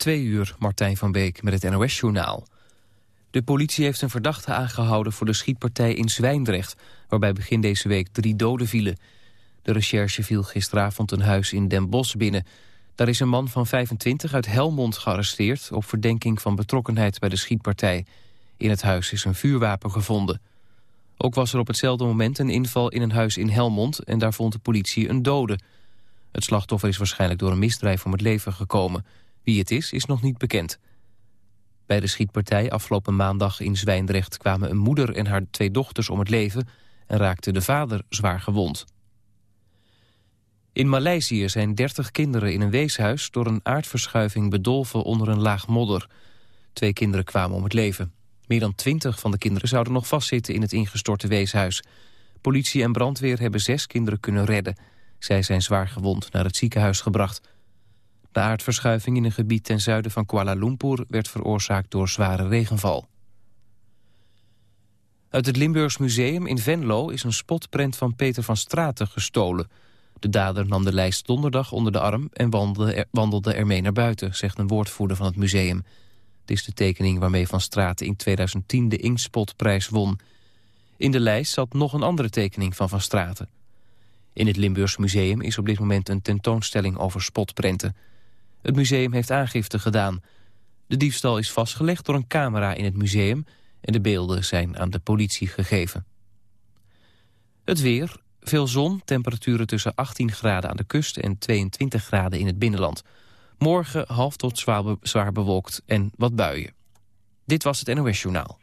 Twee uur, Martijn van Beek met het NOS-journaal. De politie heeft een verdachte aangehouden voor de schietpartij in Zwijndrecht... waarbij begin deze week drie doden vielen. De recherche viel gisteravond een huis in Den Bosch binnen. Daar is een man van 25 uit Helmond gearresteerd... op verdenking van betrokkenheid bij de schietpartij. In het huis is een vuurwapen gevonden. Ook was er op hetzelfde moment een inval in een huis in Helmond... en daar vond de politie een dode. Het slachtoffer is waarschijnlijk door een misdrijf om het leven gekomen... Wie het is, is nog niet bekend. Bij de schietpartij afgelopen maandag in Zwijndrecht... kwamen een moeder en haar twee dochters om het leven... en raakte de vader zwaar gewond. In Maleisië zijn 30 kinderen in een weeshuis... door een aardverschuiving bedolven onder een laag modder. Twee kinderen kwamen om het leven. Meer dan 20 van de kinderen zouden nog vastzitten in het ingestorte weeshuis. Politie en brandweer hebben zes kinderen kunnen redden. Zij zijn zwaar gewond naar het ziekenhuis gebracht... De aardverschuiving in een gebied ten zuiden van Kuala Lumpur... werd veroorzaakt door zware regenval. Uit het Limburgs Museum in Venlo is een spotprent van Peter van Straten gestolen. De dader nam de lijst donderdag onder de arm en wandelde, er, wandelde ermee naar buiten, zegt een woordvoerder van het museum. Het is de tekening waarmee Van Straten in 2010 de Inkspotprijs won. In de lijst zat nog een andere tekening van Van Straten. In het Limburgs Museum is op dit moment een tentoonstelling over spotprenten. Het museum heeft aangifte gedaan. De diefstal is vastgelegd door een camera in het museum... en de beelden zijn aan de politie gegeven. Het weer, veel zon, temperaturen tussen 18 graden aan de kust... en 22 graden in het binnenland. Morgen half tot zwaar, bewolkt en wat buien. Dit was het NOS Journaal.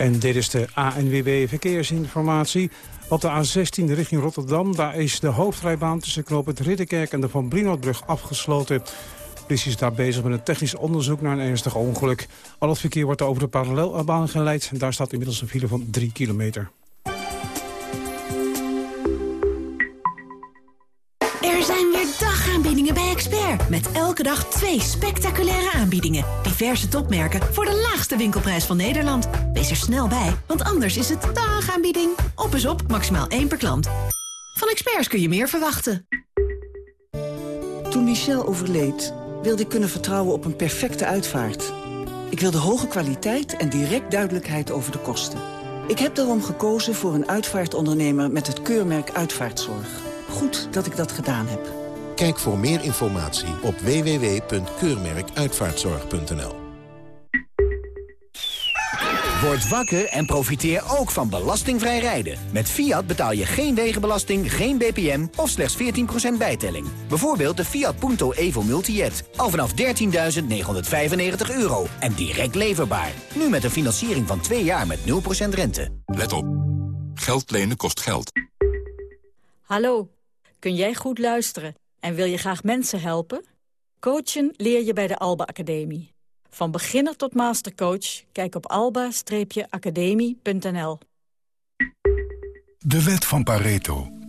En dit is de ANWB Verkeersinformatie. Op de A16 richting Rotterdam, daar is de hoofdrijbaan tussen knoop het Ridderkerk en de Van Brinootbrug afgesloten. De politie is daar bezig met een technisch onderzoek naar een ernstig ongeluk. Al het verkeer wordt over de parallelbaan geleid en daar staat inmiddels een file van 3 kilometer. Elke dag twee spectaculaire aanbiedingen. Diverse topmerken voor de laagste winkelprijs van Nederland. Wees er snel bij, want anders is het dagaanbieding. Op is op, maximaal één per klant. Van Experts kun je meer verwachten. Toen Michel overleed, wilde ik kunnen vertrouwen op een perfecte uitvaart. Ik wilde hoge kwaliteit en direct duidelijkheid over de kosten. Ik heb daarom gekozen voor een uitvaartondernemer met het keurmerk Uitvaartzorg. Goed dat ik dat gedaan heb. Kijk voor meer informatie op www.keurmerkuitvaartzorg.nl. Word wakker en profiteer ook van belastingvrij rijden. Met Fiat betaal je geen wegenbelasting, geen BPM of slechts 14% bijtelling. Bijvoorbeeld de Fiat Punto Evo Multijet. Al vanaf 13.995 euro en direct leverbaar. Nu met een financiering van 2 jaar met 0% rente. Let op. Geld lenen kost geld. Hallo, kun jij goed luisteren? En wil je graag mensen helpen? Coachen leer je bij de Alba Academie. Van beginner tot mastercoach, kijk op alba-academie.nl. De wet van Pareto.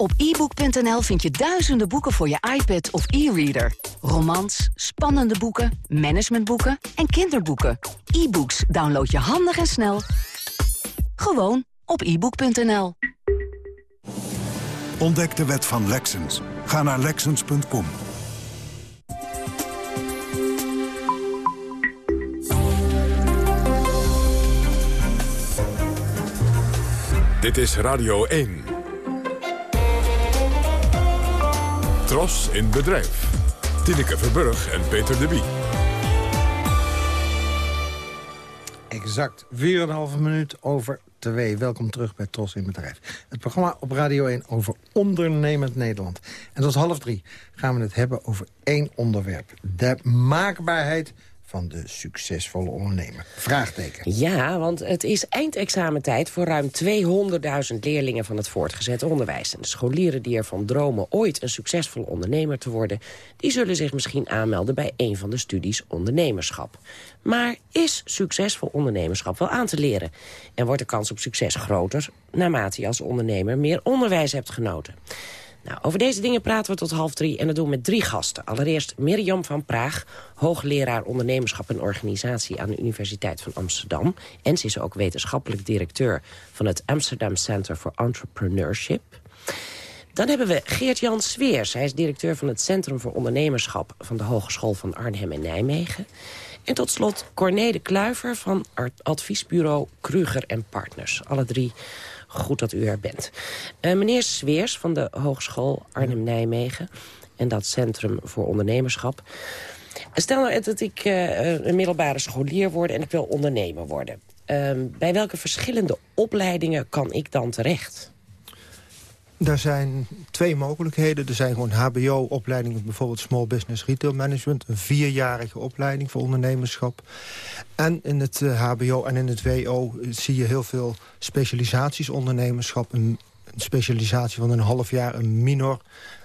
Op ebook.nl vind je duizenden boeken voor je iPad of e-reader. Romans, spannende boeken, managementboeken en kinderboeken. E-books download je handig en snel. Gewoon op ebook.nl. Ontdek de wet van Lexens. Ga naar Lexens.com. Dit is Radio 1. Tros in bedrijf. Tineke Verburg en Peter de Bie. Exact 4,5 minuut over 2. Welkom terug bij Tros in Bedrijf. Het programma op Radio 1 over ondernemend Nederland. En tot half drie gaan we het hebben over één onderwerp. De maakbaarheid van de succesvolle ondernemer? Vraagteken. Ja, want het is eindexamentijd voor ruim 200.000 leerlingen van het voortgezet onderwijs. En de scholieren die ervan dromen ooit een succesvolle ondernemer te worden... die zullen zich misschien aanmelden bij een van de studies ondernemerschap. Maar is succesvol ondernemerschap wel aan te leren? En wordt de kans op succes groter naarmate je als ondernemer meer onderwijs hebt genoten? Nou, over deze dingen praten we tot half drie en dat doen we met drie gasten. Allereerst Mirjam van Praag, hoogleraar ondernemerschap en organisatie... aan de Universiteit van Amsterdam. En ze is ook wetenschappelijk directeur van het Amsterdam Center for Entrepreneurship. Dan hebben we Geert-Jan Sveers. Hij is directeur van het Centrum voor Ondernemerschap... van de Hogeschool van Arnhem en Nijmegen. En tot slot Corné de Kluiver van adviesbureau Kruger en Partners. Alle drie Goed dat u er bent. Uh, meneer Sveers van de Hogeschool Arnhem-Nijmegen... en dat Centrum voor Ondernemerschap. Stel nou dat ik uh, een middelbare scholier word en ik wil ondernemer worden. Uh, bij welke verschillende opleidingen kan ik dan terecht? Er zijn twee mogelijkheden. Er zijn gewoon hbo-opleidingen, bijvoorbeeld Small Business Retail Management. Een vierjarige opleiding voor ondernemerschap. En in het hbo en in het wo zie je heel veel specialisaties ondernemerschap. Een, een specialisatie van een half jaar, een minor.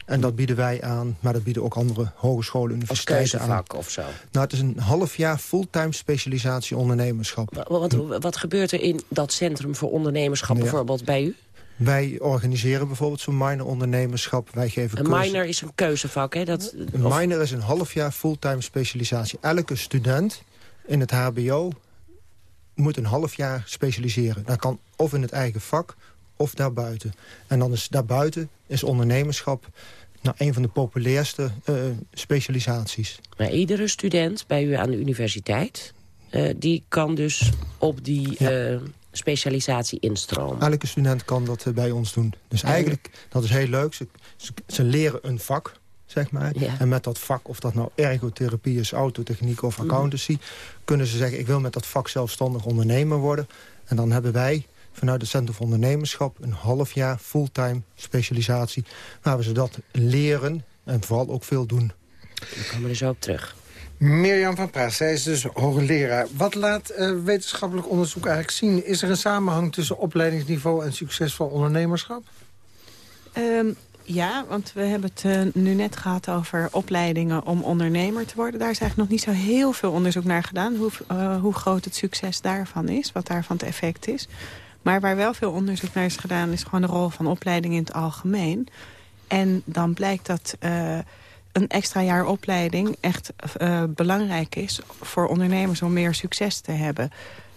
En dat bieden wij aan, maar dat bieden ook andere hogescholen, universiteiten aan. of zo? Nou, het is een half jaar fulltime specialisatie ondernemerschap. Wat, wat, wat gebeurt er in dat centrum voor ondernemerschap bijvoorbeeld bij u? Wij organiseren bijvoorbeeld zo'n minor ondernemerschap. Wij geven een minor is een keuzevak, hè? Dat, een minor is een half jaar fulltime specialisatie. Elke student in het hbo moet een half jaar specialiseren. Dat kan of in het eigen vak of daarbuiten. En dan is daarbuiten is ondernemerschap nou, een van de populairste uh, specialisaties. Maar iedere student bij u aan de universiteit... Uh, die kan dus op die... Uh, specialisatie instromen. Elke student kan dat bij ons doen. Dus eigenlijk, dat is heel leuk. Ze, ze, leren een vak, zeg maar. En met dat vak, of dat nou ergotherapie is, autotechniek of mhm. accountancy... kunnen ze zeggen, ik wil met dat vak zelfstandig ondernemer worden. En dan hebben wij vanuit het Centrum voor Ondernemerschap... een half jaar fulltime specialisatie... waar we ze dat leren en vooral ook veel doen. Daar komen we er zo op terug. Mirjam van Praat, zij is dus hoogleraar. Wat laat uh, wetenschappelijk onderzoek eigenlijk zien? Is er een samenhang tussen opleidingsniveau en succesvol ondernemerschap? Um, ja, want we hebben het uh, nu net gehad over opleidingen om ondernemer te worden. Daar is eigenlijk nog niet zo heel veel onderzoek naar gedaan. Hoe, uh, hoe groot het succes daarvan is, wat daarvan het effect is. Maar waar wel veel onderzoek naar is gedaan... is gewoon de rol van opleiding in het algemeen. En dan blijkt dat een extra jaar opleiding echt uh, belangrijk is... voor ondernemers om meer succes te hebben.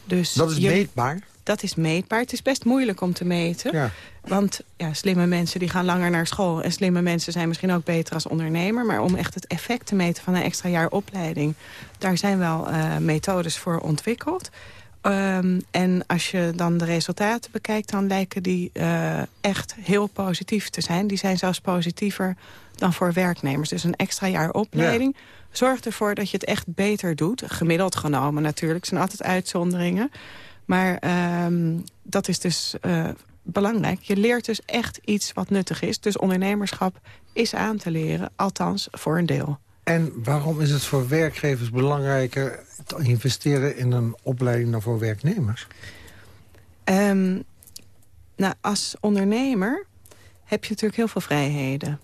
Dus dat is meetbaar? Dat is meetbaar. Het is best moeilijk om te meten. Ja. Want ja, slimme mensen die gaan langer naar school... en slimme mensen zijn misschien ook beter als ondernemer. Maar om echt het effect te meten van een extra jaar opleiding... daar zijn wel uh, methodes voor ontwikkeld. Um, en als je dan de resultaten bekijkt... dan lijken die uh, echt heel positief te zijn. Die zijn zelfs positiever dan voor werknemers. Dus een extra jaar opleiding ja. zorgt ervoor dat je het echt beter doet. Gemiddeld genomen natuurlijk. Zijn altijd uitzonderingen. Maar um, dat is dus uh, belangrijk. Je leert dus echt iets wat nuttig is. Dus ondernemerschap is aan te leren. Althans, voor een deel. En waarom is het voor werkgevers belangrijker te investeren in een opleiding dan voor werknemers? Um, nou, als ondernemer heb je natuurlijk heel veel vrijheden.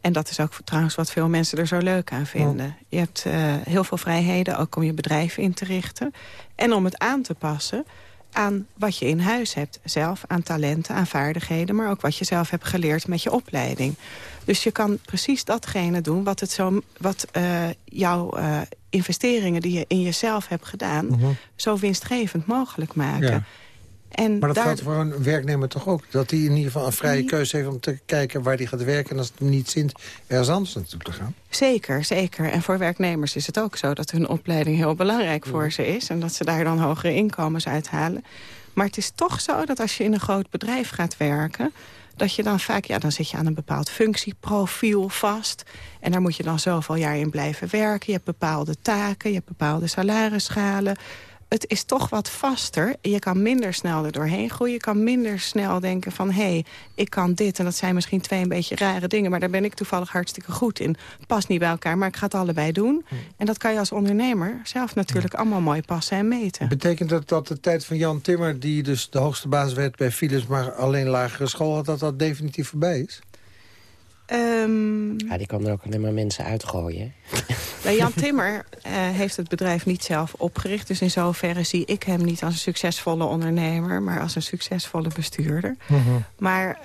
En dat is ook trouwens wat veel mensen er zo leuk aan vinden. Je hebt uh, heel veel vrijheden, ook om je bedrijf in te richten. En om het aan te passen aan wat je in huis hebt. Zelf, aan talenten, aan vaardigheden... maar ook wat je zelf hebt geleerd met je opleiding. Dus je kan precies datgene doen wat, het zo, wat uh, jouw uh, investeringen... die je in jezelf hebt gedaan, uh -huh. zo winstgevend mogelijk maken. Ja. En maar dat geldt voor een werknemer toch ook? Dat hij in ieder geval een vrije keuze heeft om te kijken waar hij gaat werken... en als het hem niet zint, ergens anders naartoe te gaan? Zeker, zeker. En voor werknemers is het ook zo dat hun opleiding heel belangrijk voor ze is... en dat ze daar dan hogere inkomens uithalen. Maar het is toch zo dat als je in een groot bedrijf gaat werken dat je dan vaak, ja, dan zit je aan een bepaald functieprofiel vast. En daar moet je dan zoveel jaar in blijven werken. Je hebt bepaalde taken, je hebt bepaalde salarisschalen. Het is toch wat vaster. Je kan minder snel er doorheen groeien. Je kan minder snel denken van... hé, hey, ik kan dit en dat zijn misschien twee een beetje rare dingen... maar daar ben ik toevallig hartstikke goed in. Past niet bij elkaar, maar ik ga het allebei doen. Hm. En dat kan je als ondernemer zelf natuurlijk allemaal mooi passen en meten. Betekent dat dat de tijd van Jan Timmer... die dus de hoogste baas werd bij Philips... maar alleen lagere school had, dat dat definitief voorbij is? Um... Ja, die kan er ook alleen maar mensen uitgooien. Bij Jan Timmer uh, heeft het bedrijf niet zelf opgericht. Dus in zoverre zie ik hem niet als een succesvolle ondernemer... maar als een succesvolle bestuurder. Mhm. Maar...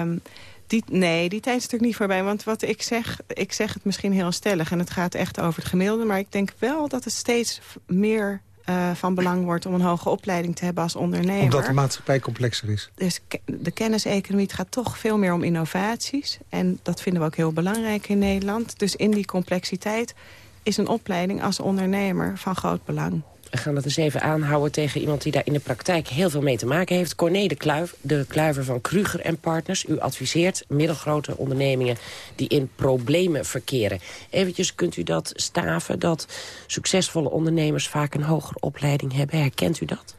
Um, die, nee, die tijd is natuurlijk niet voorbij. Want wat ik zeg, ik zeg het misschien heel stellig... en het gaat echt over het gemiddelde... maar ik denk wel dat het steeds meer uh, van belang wordt om een hoge opleiding te hebben als ondernemer. Omdat de maatschappij complexer is. Dus de kenniseconomie gaat toch veel meer om innovaties. En dat vinden we ook heel belangrijk in Nederland. Dus in die complexiteit is een opleiding als ondernemer van groot belang. We gaan dat eens even aanhouden tegen iemand die daar in de praktijk heel veel mee te maken heeft. Corné de, Kluiv, de Kluiver van Kruger en Partners. U adviseert middelgrote ondernemingen die in problemen verkeren. Eventjes kunt u dat staven, dat succesvolle ondernemers vaak een hogere opleiding hebben. Herkent u dat?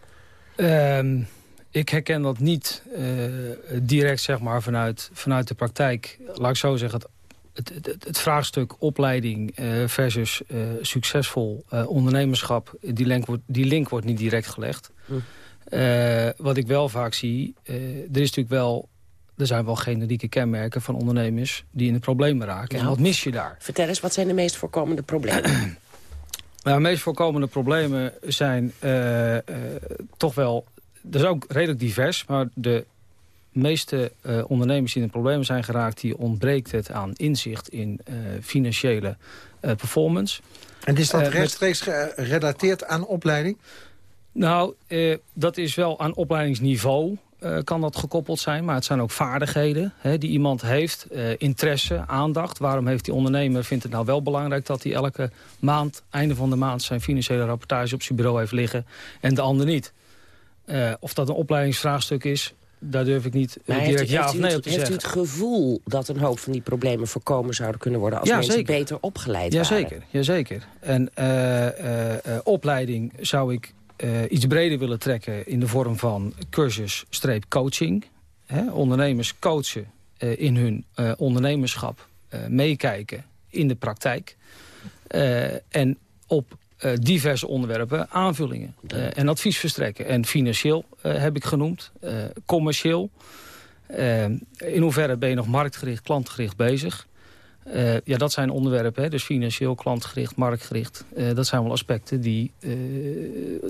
Um, ik herken dat niet uh, direct zeg maar, vanuit, vanuit de praktijk. Laat ik zo zeggen, het het, het, vraagstuk opleiding eh, versus uh, succesvol uh, ondernemerschap... Die link, wordt, die link wordt niet direct gelegd. Hm. wat ik wel vaak zie, er, is natuurlijk wel, er zijn wel generieke kenmerken van ondernemers... die in de problemen raken. En nou, wat mis je daar? Vertel eens, wat zijn de meest voorkomende problemen? nou, de meest voorkomende problemen zijn toch wel... Dat is ook redelijk divers, maar de meeste uh, ondernemers die in problemen zijn geraakt... die ontbreekt het aan inzicht in uh, financiële uh, performance. En is dat rechtstreeks gerelateerd aan opleiding? Nou, dat is wel aan opleidingsniveau kan dat gekoppeld zijn. Maar het zijn ook vaardigheden hè, die iemand heeft. interesse, aandacht. Waarom heeft die ondernemer, vindt het nou wel belangrijk... dat hij elke maand, einde van de maand... zijn financiële rapportage op zijn bureau heeft liggen en de ander niet? of dat een opleidingsvraagstuk is, daar durf ik niet maar direct heeft, ja of nee op te heeft zeggen. Heeft u het gevoel dat een hoop van die problemen voorkomen zouden kunnen worden... als mensen beter opgeleid ja, waren? Zeker, ja, zeker. En uh, uh, opleiding zou ik iets breder willen trekken... in de vorm van cursus-coaching. Ondernemers coachen in hun ondernemerschap. meekijken in de praktijk. en op uh, diverse onderwerpen aanvullingen uh, en advies verstrekken. En financieel uh, heb ik genoemd, commercieel. in hoeverre ben je nog marktgericht, klantgericht bezig? Uh, ja, dat zijn onderwerpen, hè, dus financieel, klantgericht, marktgericht. Uh, dat zijn wel aspecten die uh,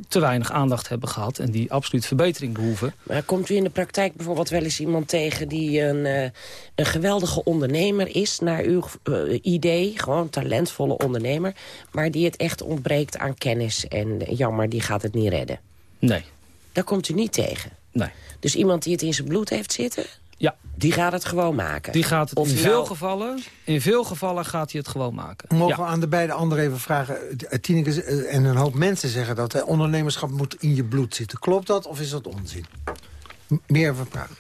te weinig aandacht hebben gehad... en die absoluut verbetering behoeven. Maar komt u in de praktijk bijvoorbeeld wel eens iemand tegen... die een, een geweldige ondernemer is, naar uw idee... gewoon talentvolle ondernemer... maar die het echt ontbreekt aan kennis en jammer, die gaat het niet redden? Nee. Daar komt u niet tegen? Nee. Dus iemand die het in zijn bloed heeft zitten... Ja. Die gaat het gewoon maken? Die gaat het in, veel gevallen, in veel gevallen gaat hij het gewoon maken. Mogen we aan de beide anderen even vragen... Tineke en een hoop mensen zeggen dat hè, ondernemerschap moet in je bloed zitten. Klopt dat of is dat onzin? Meer vragen.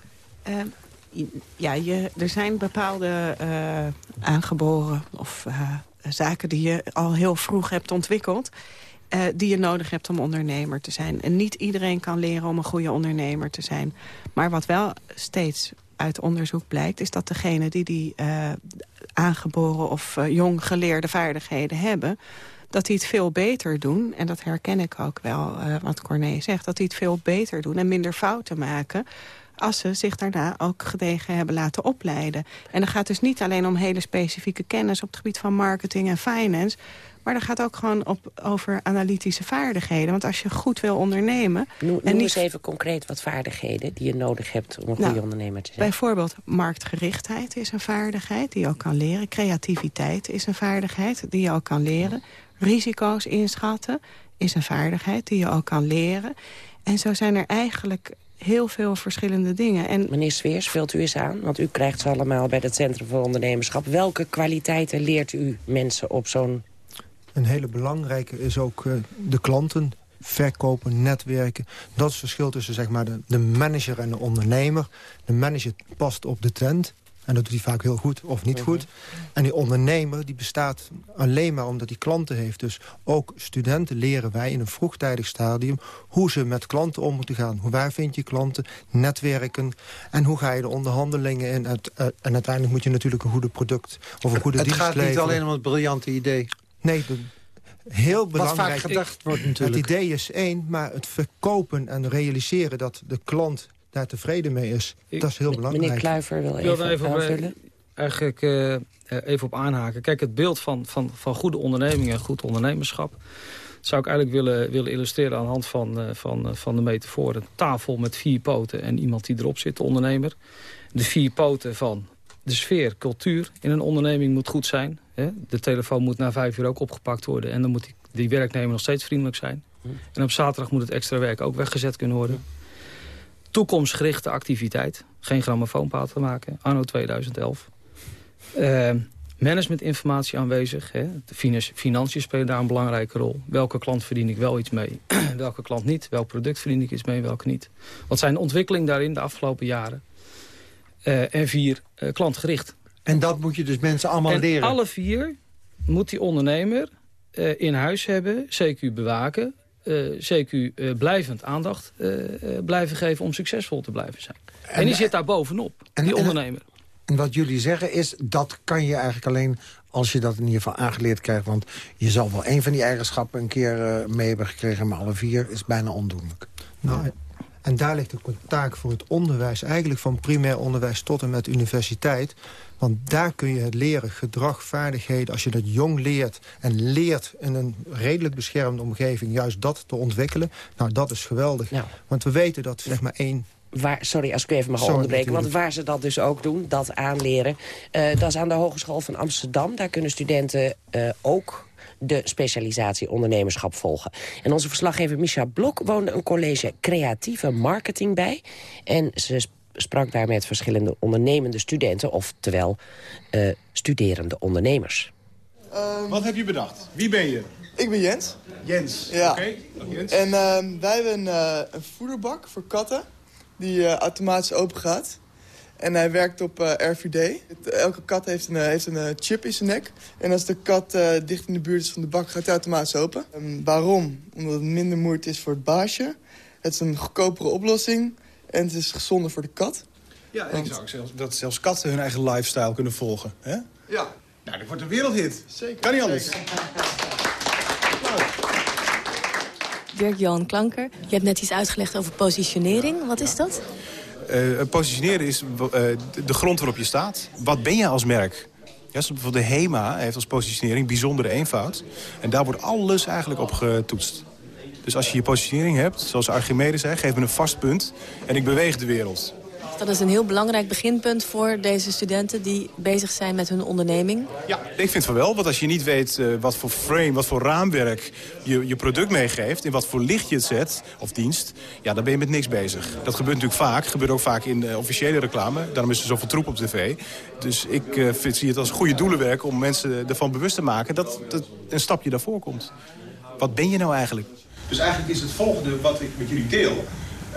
Uh, ja, je, er zijn bepaalde uh, aangeboren of uh, zaken die je al heel vroeg hebt ontwikkeld... Uh, die je nodig hebt om ondernemer te zijn. En niet iedereen kan leren om een goede ondernemer te zijn. Maar wat wel steeds uit onderzoek blijkt... is dat degene die die uh, aangeboren of uh, jong geleerde vaardigheden hebben... dat die het veel beter doen, en dat herken ik ook wel uh, wat Corné zegt... dat die het veel beter doen en minder fouten maken als ze zich daarna ook gedegen hebben laten opleiden. En dan gaat dus niet alleen om hele specifieke kennis... op het gebied van marketing en finance... Maar dat gaat ook gewoon op, over analytische vaardigheden. Want als je goed wil ondernemen... Noem, en niet... eens even concreet wat vaardigheden die je nodig hebt... om een goede nou, ondernemer te zijn. Bijvoorbeeld marktgerichtheid is een vaardigheid die je ook kan leren. Creativiteit is een vaardigheid die je ook kan leren. Risico's inschatten is een vaardigheid die je ook kan leren. En zo zijn er eigenlijk heel veel verschillende dingen. En Meneer Sveers, vult u eens aan, want u krijgt ze allemaal bij het Centrum voor Ondernemerschap. Welke kwaliteiten leert u mensen op zo'n een hele belangrijke is ook uh, de klanten verkopen, netwerken. Dat is het verschil tussen zeg maar, de, de manager en de ondernemer. De manager past op de trend. En dat doet hij vaak heel goed of niet goed. En die ondernemer die bestaat alleen maar omdat hij klanten heeft. Dus ook studenten leren wij in een vroegtijdig stadium... hoe ze met klanten om moeten gaan. Hoe waar vind je klanten, netwerken... en hoe ga je de onderhandelingen in. En, en uiteindelijk moet je natuurlijk een goede product of een goede het dienst leveren. Het gaat niet alleen om het briljante idee. Nee, heel belangrijk. Wat vaak gedacht wordt natuurlijk. Het idee is één, maar het verkopen en realiseren dat de klant daar tevreden mee is, dat is heel belangrijk. Meneer Kluiver wil even, even aanvullen. Eigenlijk uh, even op aanhaken. Kijk, het beeld van, van, van goede ondernemingen en goed ondernemerschap... zou ik eigenlijk willen, willen illustreren aan de hand van, uh, van, van de metafoor. Een tafel met vier poten en iemand die erop zit, de ondernemer. De vier poten van de sfeer, cultuur in een onderneming moet goed zijn. Hè? De telefoon moet na vijf uur ook opgepakt worden. En dan moet die, die werknemer nog steeds vriendelijk zijn. En op zaterdag moet het extra werk ook weggezet kunnen worden. Toekomstgerichte activiteit. Geen grammofoonpaal te maken. Anno 2011. Uh, managementinformatie aanwezig. Hè. De financiën spelen daar een belangrijke rol. Welke klant verdien ik wel iets mee? welke klant niet? Welk product verdien ik iets mee? Welke niet? Wat zijn de ontwikkelingen daarin de afgelopen jaren? Uh, en vier, uh, klantgericht. En dat moet je dus mensen allemaal en leren? alle vier moet die ondernemer uh, in huis hebben, CQ bewaken... CQ blijvend aandacht blijven geven om succesvol te blijven zijn. En, en die zit daar bovenop, en, die ondernemer. En wat jullie zeggen is, dat kan je eigenlijk alleen als je dat in ieder geval aangeleerd krijgt. Want je zal wel één van die eigenschappen een keer mee hebben gekregen... maar alle vier is bijna ondoenlijk. Nou, en daar ligt ook een taak voor het onderwijs. Eigenlijk van primair onderwijs tot en met universiteit. Want daar kun je het leren, gedrag, vaardigheden... als je dat jong leert en leert in een redelijk beschermde omgeving... juist dat te ontwikkelen, nou, dat is geweldig. Want we weten dat zeg maar één Waar, sorry, als ik even mag onderbreken. Want waar ze dat dus ook doen, dat aanleren... Uh, dat is aan de Hogeschool van Amsterdam. Daar kunnen studenten uh, ook de specialisatie ondernemerschap volgen. En onze verslaggever Micha Blok woonde een college creatieve marketing bij. En ze sprak daar met verschillende ondernemende studenten... oftewel uh, studerende ondernemers. Um, Wat heb je bedacht? Wie ben je? Ik ben Jens. Jens, ja. oké. Okay. Jens. En uh, wij hebben een, uh, een voederbak voor katten die uh, automatisch open gaat. En hij werkt op uh, RVD. Elke kat heeft een, heeft een chip in zijn nek. En als de kat uh, dicht in de buurt is van de bak, gaat hij automatisch open. Um, waarom? Omdat het minder moeite is voor het baasje. Het is een goedkopere oplossing. En het is gezonder voor de kat. Ja, en ik zou ook zelfs, dat zelfs katten hun eigen lifestyle kunnen volgen. Hè? Ja. Nou, dat wordt een wereldhit. Zeker. Kan niet anders. Dirk-Johan Klanker, je hebt net iets uitgelegd over positionering. Wat is dat? Uh, positioneren is uh, de grond waarop je staat. Wat ben je als merk? Ja, bijvoorbeeld de HEMA heeft als positionering bijzondere eenvoud. En daar wordt alles eigenlijk op getoetst. Dus als je je positionering hebt, zoals Archimedes zei... geef me een vast punt en ik beweeg de wereld. Dat is een heel belangrijk beginpunt voor deze studenten... die bezig zijn met hun onderneming. Ja, ik vind van wel. Want als je niet weet uh, wat voor frame, wat voor raamwerk je je product meegeeft... in wat voor licht je het zet, of dienst, ja, dan ben je met niks bezig. Dat gebeurt natuurlijk vaak. gebeurt ook vaak in uh, officiële reclame. Daarom is er zoveel troep op tv. Dus ik uh, vind, zie het als goede doelenwerk om mensen ervan bewust te maken... dat, dat een stapje daarvoor komt. Wat ben je nou eigenlijk? Dus eigenlijk is het volgende wat ik met jullie deel...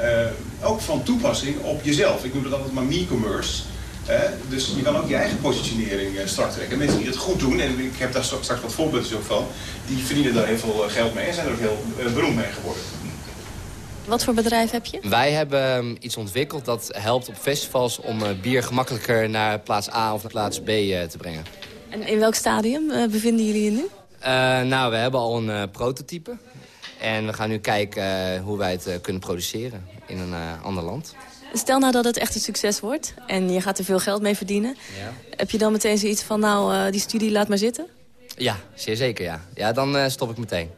Uh, ook van toepassing op jezelf. Ik noem dat altijd maar me-commerce. Uh, dus je kan ook je eigen positionering uh, strak trekken. Mensen die het goed doen, en ik heb daar straks wat voorbeelden ook van... die verdienen daar heel veel geld mee en zijn er ook heel beroemd mee geworden. Wat voor bedrijf heb je? Wij hebben um, iets ontwikkeld dat helpt op festivals... om bier gemakkelijker naar plaats A of naar plaats B te brengen. En in welk stadium bevinden jullie je nu? nou, we hebben al een prototype. En we gaan nu kijken uh, hoe wij het uh, kunnen produceren in een uh, ander land. Stel nou dat het echt een succes wordt en je gaat er veel geld mee verdienen. Ja. Heb je dan meteen zoiets van, nou, die studie laat maar zitten? Ja, zeer zeker, ja. Ja, dan stop ik meteen.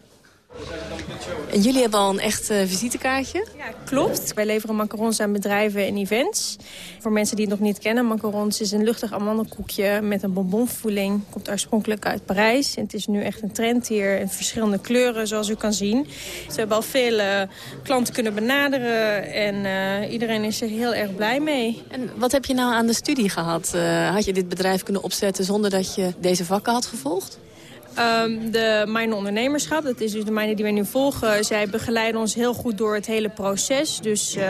En jullie hebben al een echt uh, visitekaartje? Ja, klopt. Wij leveren macarons aan bedrijven en events. Voor mensen die het nog niet kennen, macarons is een luchtig amandelkoekje met een bonbonvoeling. Komt oorspronkelijk uit Parijs. En het is nu echt een trend hier in verschillende kleuren, zoals u kan zien. Ze hebben al veel klanten kunnen benaderen en uh, iedereen is er heel erg blij mee. En wat heb je nou aan de studie gehad? Had je dit bedrijf kunnen opzetten zonder dat je deze vakken had gevolgd? Um, de Mijn Ondernemerschap, dat is dus de mijne die wij nu volgen... zij begeleiden ons heel goed door het hele proces. Dus uh,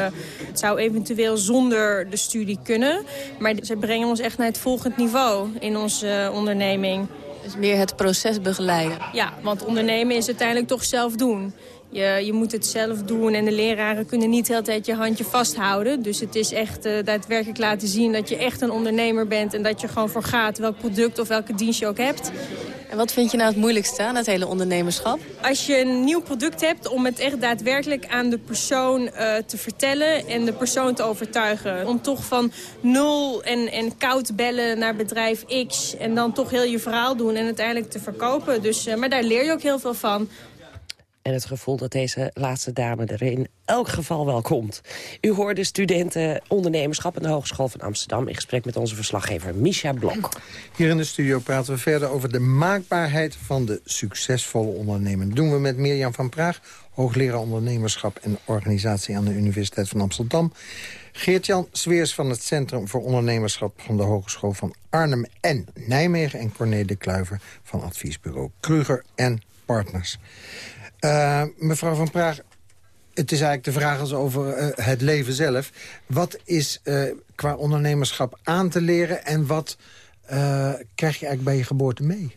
het zou eventueel zonder de studie kunnen. Maar zij brengen ons echt naar het volgend niveau in onze uh, onderneming. Dus meer het proces begeleiden? Ja, want ondernemen is uiteindelijk toch zelf doen. Je, je moet het zelf doen en de leraren kunnen niet de hele tijd je handje vasthouden. Dus het is echt uh, daadwerkelijk laten zien dat je echt een ondernemer bent... en dat je gewoon voor gaat welk product of welke dienst je ook hebt. En wat vind je nou het moeilijkste aan het hele ondernemerschap? Als je een nieuw product hebt om het echt daadwerkelijk aan de persoon uh, te vertellen... en de persoon te overtuigen. Om toch van nul en, en koud bellen naar bedrijf X... en dan toch heel je verhaal doen en uiteindelijk te verkopen. Dus, uh, maar daar leer je ook heel veel van en het gevoel dat deze laatste dame er in elk geval wel komt. U hoorde studenten ondernemerschap aan de Hogeschool van Amsterdam... in gesprek met onze verslaggever Misha Blok. Hier in de studio praten we verder over de maakbaarheid van de succesvolle ondernemer. Dat doen we met Mirjam van Praag, hoogleraar ondernemerschap en organisatie aan de Universiteit van Amsterdam. Geert-Jan Zweers van het Centrum voor Ondernemerschap van de Hogeschool van Arnhem en Nijmegen... en Corné de Kluiver van adviesbureau Kruger en Partners. Uh, mevrouw Van Praag, het is eigenlijk de vraag als over uh, het leven zelf. Wat is uh, qua ondernemerschap aan te leren... en wat krijg je eigenlijk bij je geboorte mee?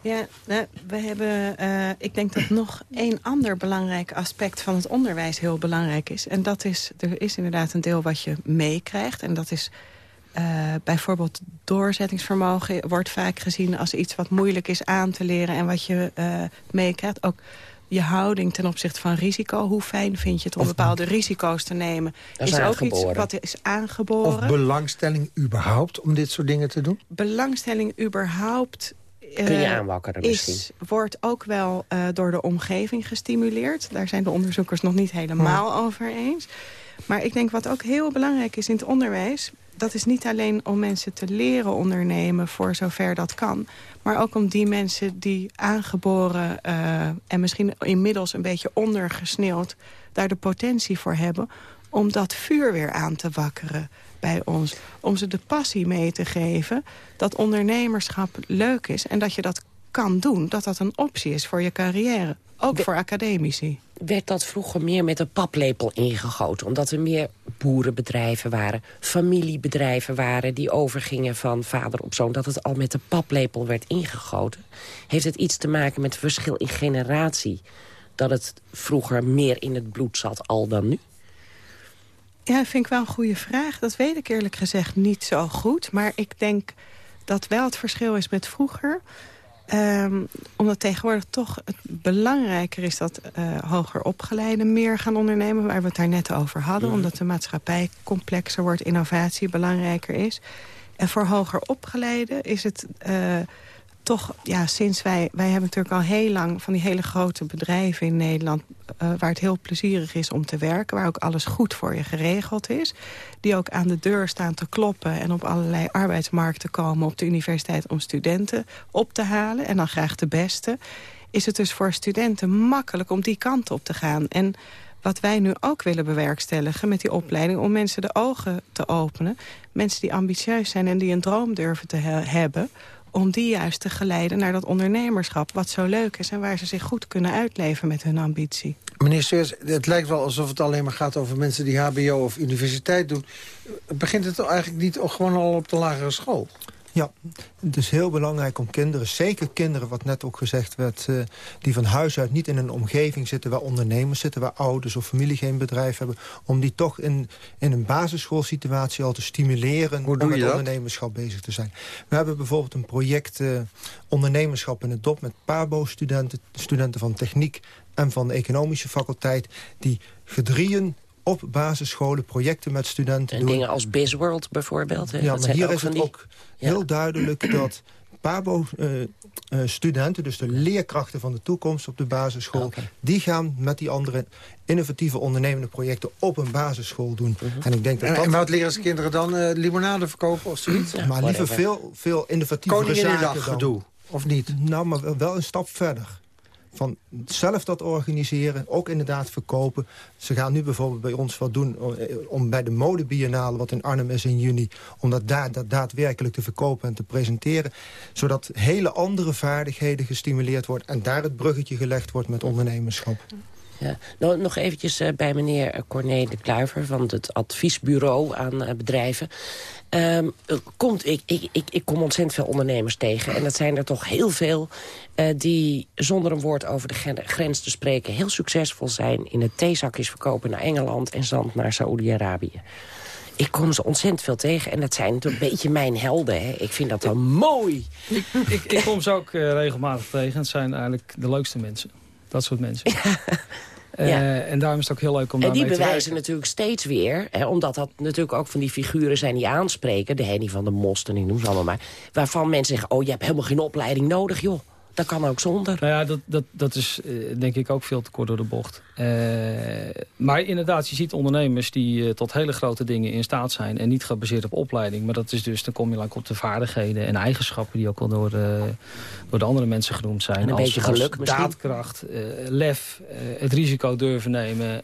Ja, nou, we hebben, ik denk dat nog één ander belangrijk aspect van het onderwijs heel belangrijk is. En dat is, er is inderdaad een deel wat je meekrijgt. En dat is uh, bijvoorbeeld doorzettingsvermogen wordt vaak gezien als iets wat moeilijk is aan te leren en wat je uh, meekrijgt. Ook je houding ten opzichte van risico. Hoe fijn vind je het om bepaalde risico's te nemen? is, is ook iets wat is aangeboren. Of belangstelling überhaupt om dit soort dingen te doen? Belangstelling überhaupt uh, Kun je aanwakkeren misschien? Is, wordt ook wel uh, door de omgeving gestimuleerd. Daar zijn de onderzoekers nog niet helemaal ja. over eens. Maar ik denk wat ook heel belangrijk is in het onderwijs dat is niet alleen om mensen te leren ondernemen voor zover dat kan. Maar ook om die mensen die aangeboren uh, en misschien inmiddels een beetje ondergesneeuwd... daar de potentie voor hebben om dat vuur weer aan te wakkeren bij ons. Om ze de passie mee te geven dat ondernemerschap leuk is... en dat je dat kan doen, dat dat een optie is voor je carrière. Ook voor academici. Werd dat vroeger meer met een paplepel ingegoten? Omdat er meer boerenbedrijven waren, familiebedrijven waren... die overgingen van vader op zoon, dat het al met de paplepel werd ingegoten? Heeft het iets te maken met het verschil in generatie? Dat het vroeger meer in het bloed zat al dan nu? Ja, vind ik wel een goede vraag. Dat weet ik eerlijk gezegd niet zo goed. Maar ik denk dat wel het verschil is met vroeger... Um, omdat tegenwoordig toch het belangrijker is dat uh, hoger opgeleiden meer gaan ondernemen. Waar we het daar net over hadden. Omdat de maatschappij complexer wordt, innovatie belangrijker is. En voor hoger opgeleiden is het... Uh, toch, ja, sinds wij... Wij hebben natuurlijk al heel lang van die hele grote bedrijven in Nederland... Uh, waar het heel plezierig is om te werken. Waar ook alles goed voor je geregeld is. Die ook aan de deur staan te kloppen... en op allerlei arbeidsmarkten komen op de universiteit... om studenten op te halen. En dan graag de beste. Is het dus voor studenten makkelijk om die kant op te gaan. En wat wij nu ook willen bewerkstelligen met die opleiding... om mensen de ogen te openen. Mensen die ambitieus zijn en die een droom durven te he hebben om die juist te geleiden naar dat ondernemerschap... wat zo leuk is en waar ze zich goed kunnen uitleven met hun ambitie. Meneer Seers, het lijkt wel alsof het alleen maar gaat over mensen die hbo of universiteit doen. Begint het eigenlijk niet gewoon al op de lagere school? Ja, het is heel belangrijk om kinderen, zeker kinderen wat net ook gezegd werd... Uh, die van huis uit niet in een omgeving zitten waar ondernemers zitten... waar ouders of familie geen bedrijf hebben... om die toch in, in een basisschoolsituatie al te stimuleren... om met ondernemerschap bezig te zijn. We hebben bijvoorbeeld een project uh, ondernemerschap in het DOP... met PABO-studenten, studenten van techniek en van de economische faculteit... die gedrieën op basisscholen projecten met studenten en doen. dingen als Bizworld bijvoorbeeld. Hè? Ja, maar hier is het die... ook heel duidelijk dat PABO-studenten, uh, dus de leerkrachten van de toekomst op de basisschool... Okay. die gaan met die andere innovatieve ondernemende projecten op een basisschool doen. Uh -huh. En ik denk dat en, dat... en wat leren ze kinderen dan? Uh, limonade verkopen of zoiets? Ja, maar liever veel, veel innovatievere zaken gedoe, of niet? Nou, maar wel een stap verder. Van zelf dat organiseren, ook inderdaad verkopen. Ze gaan nu bijvoorbeeld bij ons wat doen eh, om bij de modebiennale... wat in Arnhem is in juni, om dat, daar, dat daadwerkelijk te verkopen en te presenteren. Zodat hele andere vaardigheden gestimuleerd wordt... en daar het bruggetje gelegd wordt met ondernemerschap. Ja. Nou, nog eventjes uh, bij meneer Corné de Kluiver... van het adviesbureau aan uh, bedrijven. Um, komt, ik, ik, ik, ik kom ontzettend veel ondernemers tegen. En dat zijn er toch heel veel uh, die zonder een woord over de grens te spreken... heel succesvol zijn in het theezakjes verkopen naar Engeland... en zand naar Saoedi-Arabië. Ik kom ze ontzettend veel tegen. En dat zijn een beetje mijn helden. Hè. Ik vind dat wel mooi. Ik, ik, ik kom ze ook uh, regelmatig tegen. Het zijn eigenlijk de leukste mensen. Dat soort mensen. Uh, en daarom is het ook heel leuk om En die bewijzen natuurlijk steeds weer... Hè, omdat dat natuurlijk ook van die figuren zijn die aanspreken... de Henny van de Most en ik noem ze allemaal maar... waarvan mensen zeggen, oh, je hebt helemaal geen opleiding nodig, joh. Dat kan ook zonder. Nou ja, dat, dat, dat is uh, denk ik ook veel te kort door de bocht. Uh, maar inderdaad, je ziet ondernemers die uh, tot hele grote dingen in staat zijn... en niet gebaseerd op opleiding. Maar dat is dus, dan kom je lang op de vaardigheden en eigenschappen... die ook wel door, door de andere mensen genoemd zijn. En een als, beetje geluk als daadkracht, lef, het risico durven nemen...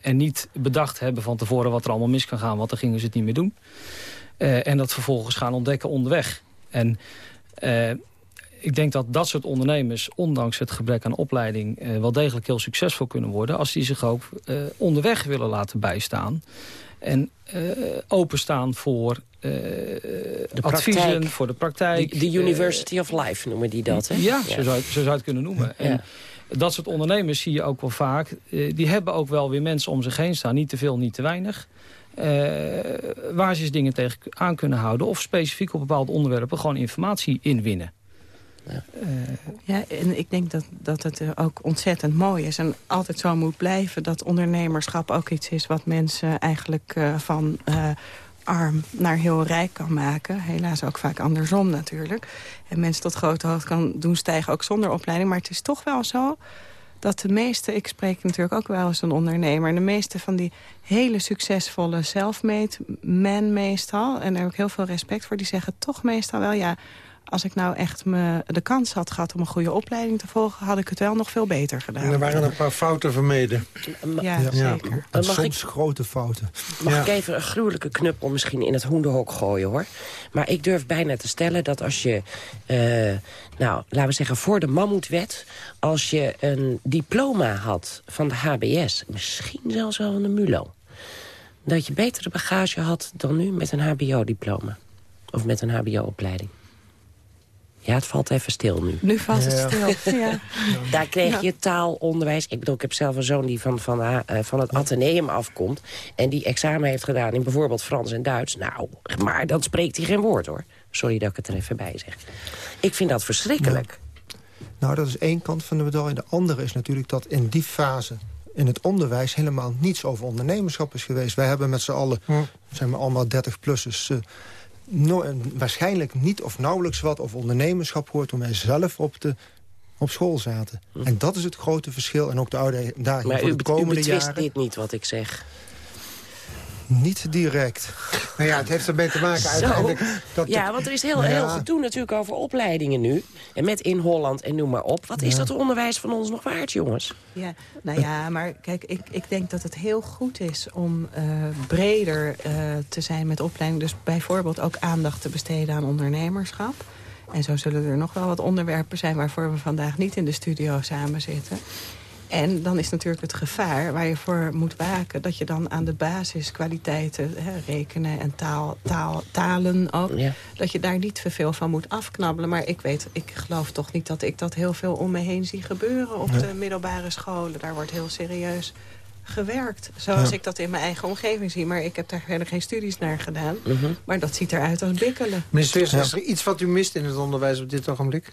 en niet bedacht hebben van tevoren wat er allemaal mis kan gaan... want dan gingen ze het niet meer doen. en dat vervolgens gaan ontdekken onderweg. En ik denk dat dat soort ondernemers, ondanks het gebrek aan opleiding... Uh, wel degelijk heel succesvol kunnen worden... als die zich ook uh, onderweg willen laten bijstaan. En uh, openstaan voor de adviezen, praktijk. voor de praktijk. De University of Life noemen die dat, hè? Ja, ja. Zo, zou, zo zou je het kunnen noemen. Ja. En dat soort ondernemers zie je ook wel vaak. die hebben ook wel weer mensen om zich heen staan. Niet te veel, niet te weinig. Uh, waar ze eens dingen tegen aan kunnen houden. Of specifiek op bepaalde onderwerpen gewoon informatie inwinnen. Ja. Ja, en ik denk dat, dat het ook ontzettend mooi is. En altijd zo moet blijven dat ondernemerschap ook iets is... wat mensen eigenlijk uh, van uh, arm naar heel rijk kan maken. Helaas ook vaak andersom natuurlijk. En mensen tot grote hoogte kan doen stijgen ook zonder opleiding. Maar het is toch wel zo dat de meeste... Ik spreek natuurlijk ook wel eens een ondernemer... de meeste van die hele succesvolle self-made men meestal... en daar heb ik heel veel respect voor... die zeggen toch meestal wel... ja als ik nou echt me de kans had gehad om een goede opleiding te volgen... had ik het wel nog veel beter gedaan. En er waren een paar fouten vermeden. Ja, ja. zeker. En soms ik, grote fouten. Mag ja. ik even een gruwelijke knuppel misschien in het hoenderhok gooien, hoor? Maar ik durf bijna te stellen dat als je... Uh, nou, laten we zeggen, voor de mammoetwet... als je een diploma had van de HBS... misschien zelfs wel van de MULO... dat je betere bagage had dan nu met een hbo-diploma. Of met een hbo-opleiding. Ja, het valt even stil nu. Nu valt het ja. stil, ja. Daar kreeg je taalonderwijs. Ik bedoel, ik heb zelf een zoon die van, van, uh, van het ateneum afkomt... en die examen heeft gedaan in bijvoorbeeld Frans en Duits. Nou, maar dan spreekt hij geen woord, hoor. Sorry dat ik het er even bij zeg. Ik vind dat verschrikkelijk. Ja. Nou, dat is één kant van de medaille. De andere is natuurlijk dat in die fase in het onderwijs helemaal niets over ondernemerschap is geweest. Wij hebben met z'n allen, zijn we allemaal 30-plussers... Uh, no waarschijnlijk niet of nauwelijks wat over ondernemerschap hoort... toen wij zelf op, de, op school zaten. Hm. En dat is het grote verschil. En ook de oude dagen maar voor de komende u jaren. dit niet wat ik zeg. Niet direct. Nou ja, het heeft ermee te maken uiteindelijk... Dat ja, want er is heel, ja. heel gedoe natuurlijk over opleidingen nu. En met in Holland en noem maar op. Wat is dat onderwijs van ons nog waard, jongens? Ja, nou ja, maar kijk, ik, ik denk dat het heel goed is om uh, breder uh, te zijn met opleiding. Dus bijvoorbeeld ook aandacht te besteden aan ondernemerschap. En zo zullen er nog wel wat onderwerpen zijn... waarvoor we vandaag niet in de studio samen zitten. En dan is natuurlijk het gevaar waar je voor moet waken... dat je dan aan de basiskwaliteiten, hè, rekenen en taal, taal, talen ook... Ja. dat je daar niet te veel van moet afknabbelen. Maar ik weet, ik geloof toch niet dat ik dat heel veel om me heen zie gebeuren... op ja. de middelbare scholen. Daar wordt heel serieus gewerkt. Zoals ja. ik dat in mijn eigen omgeving zie. Maar ik heb daar verder geen studies naar gedaan. -huh. Maar dat ziet eruit als bikkelen. Minister, is er iets wat u mist in het onderwijs op dit ogenblik?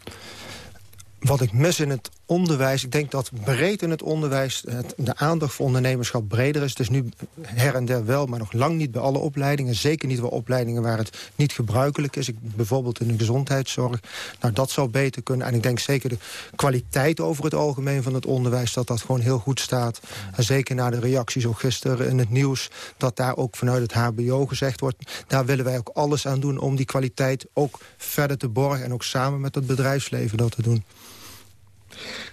Wat ik mis in het onderwijs, ik denk dat breed in het onderwijs... Het, de aandacht voor ondernemerschap breder is. Is nu her en der wel, maar nog lang niet bij alle opleidingen. Zeker niet bij opleidingen waar het niet gebruikelijk is. Ik, bijvoorbeeld in de gezondheidszorg. Nou, dat zou beter kunnen. En ik denk zeker de kwaliteit over het algemeen van het onderwijs... dat dat gewoon heel goed staat. En zeker na de reacties ook gisteren in het nieuws... dat daar ook vanuit het hbo gezegd wordt... daar willen wij ook alles aan doen om die kwaliteit ook verder te borgen... en ook samen met het bedrijfsleven dat te doen.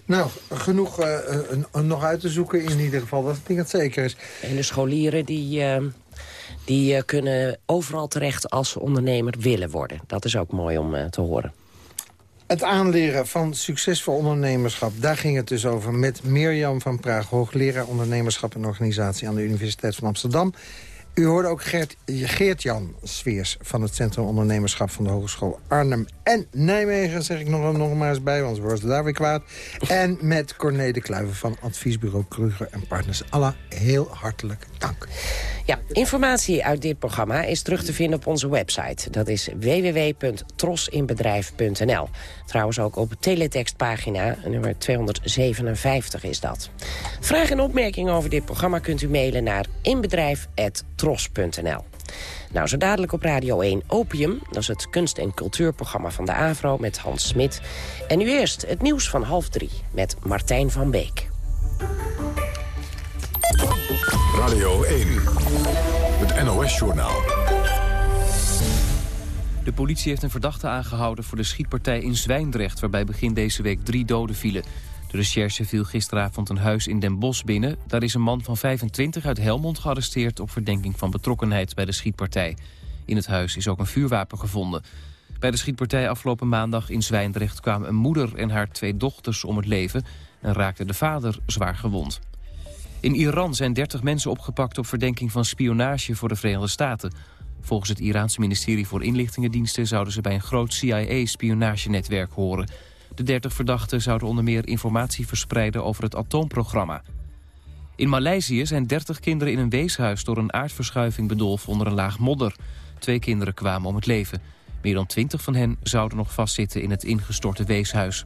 Nou, genoeg uh, nog uit te zoeken in ieder geval. Dat ik het zeker is. En de scholieren die, uh, die uh, kunnen overal terecht als ze ondernemer willen worden. Dat is ook mooi om te horen. Het aanleren van succesvol ondernemerschap, daar ging het dus over... met Mirjam van Praag, hoogleraar ondernemerschap en organisatie... aan de Universiteit van Amsterdam. U hoorde ook Geert-Jan Sveers van het Centrum Ondernemerschap van de Hogeschool Arnhem en Nijmegen, zeg ik nog, nog maar eens bij, want we worden daar weer kwaad. En met Corné de Kluiven van adviesbureau Kruger en Partners. Alla, heel hartelijk dank. Ja, informatie uit dit programma is terug te vinden op onze website. Dat is www.trosinbedrijf.nl. Trouwens ook op teletextpagina, nummer 257 is dat. Vragen en opmerkingen over dit programma kunt u mailen naar inbedrijf.tros.nl. Nou, zo dadelijk op Radio 1 Opium. Dat is het kunst- en cultuurprogramma van de AVRO met Hans Smit. En nu eerst het nieuws van half drie met Martijn van Beek. Radio 1, het NOS-journaal. De politie heeft een verdachte aangehouden voor de schietpartij in Zwijndrecht... waarbij begin deze week drie doden vielen. De recherche viel gisteravond een huis in Den Bosch binnen. Daar is een man van 25 uit Helmond gearresteerd... op verdenking van betrokkenheid bij de schietpartij. In het huis is ook een vuurwapen gevonden. Bij de schietpartij afgelopen maandag in Zwijndrecht... kwamen een moeder en haar twee dochters om het leven... en raakte de vader zwaar gewond. In Iran zijn 30 mensen opgepakt op verdenking van spionage voor de Verenigde Staten. Volgens het Iraanse ministerie voor Inlichtingendiensten... zouden ze bij een groot CIA-spionagenetwerk horen... De 30 verdachten zouden onder meer informatie verspreiden over het atoomprogramma. In Maleisië zijn 30 kinderen in een weeshuis door een aardverschuiving bedolven onder een laag modder. Twee kinderen kwamen om het leven. Meer dan 20 van hen zouden nog vastzitten in het ingestorte weeshuis.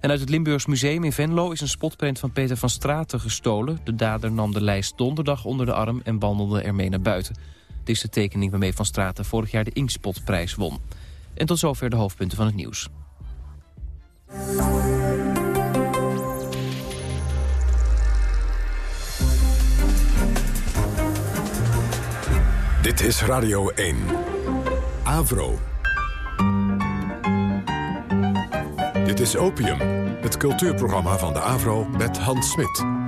En uit het Limburgs Museum in Venlo is een spotprint van Peter van Straten gestolen. De dader nam de lijst donderdag onder de arm en wandelde ermee naar buiten. Dit is de tekening waarmee Van Straten vorig jaar de Inkspotprijs won. En tot zover de hoofdpunten van het nieuws. Dit is Radio 1. Avro. Dit is Opium, het cultuurprogramma van de Avro met Hans Smit.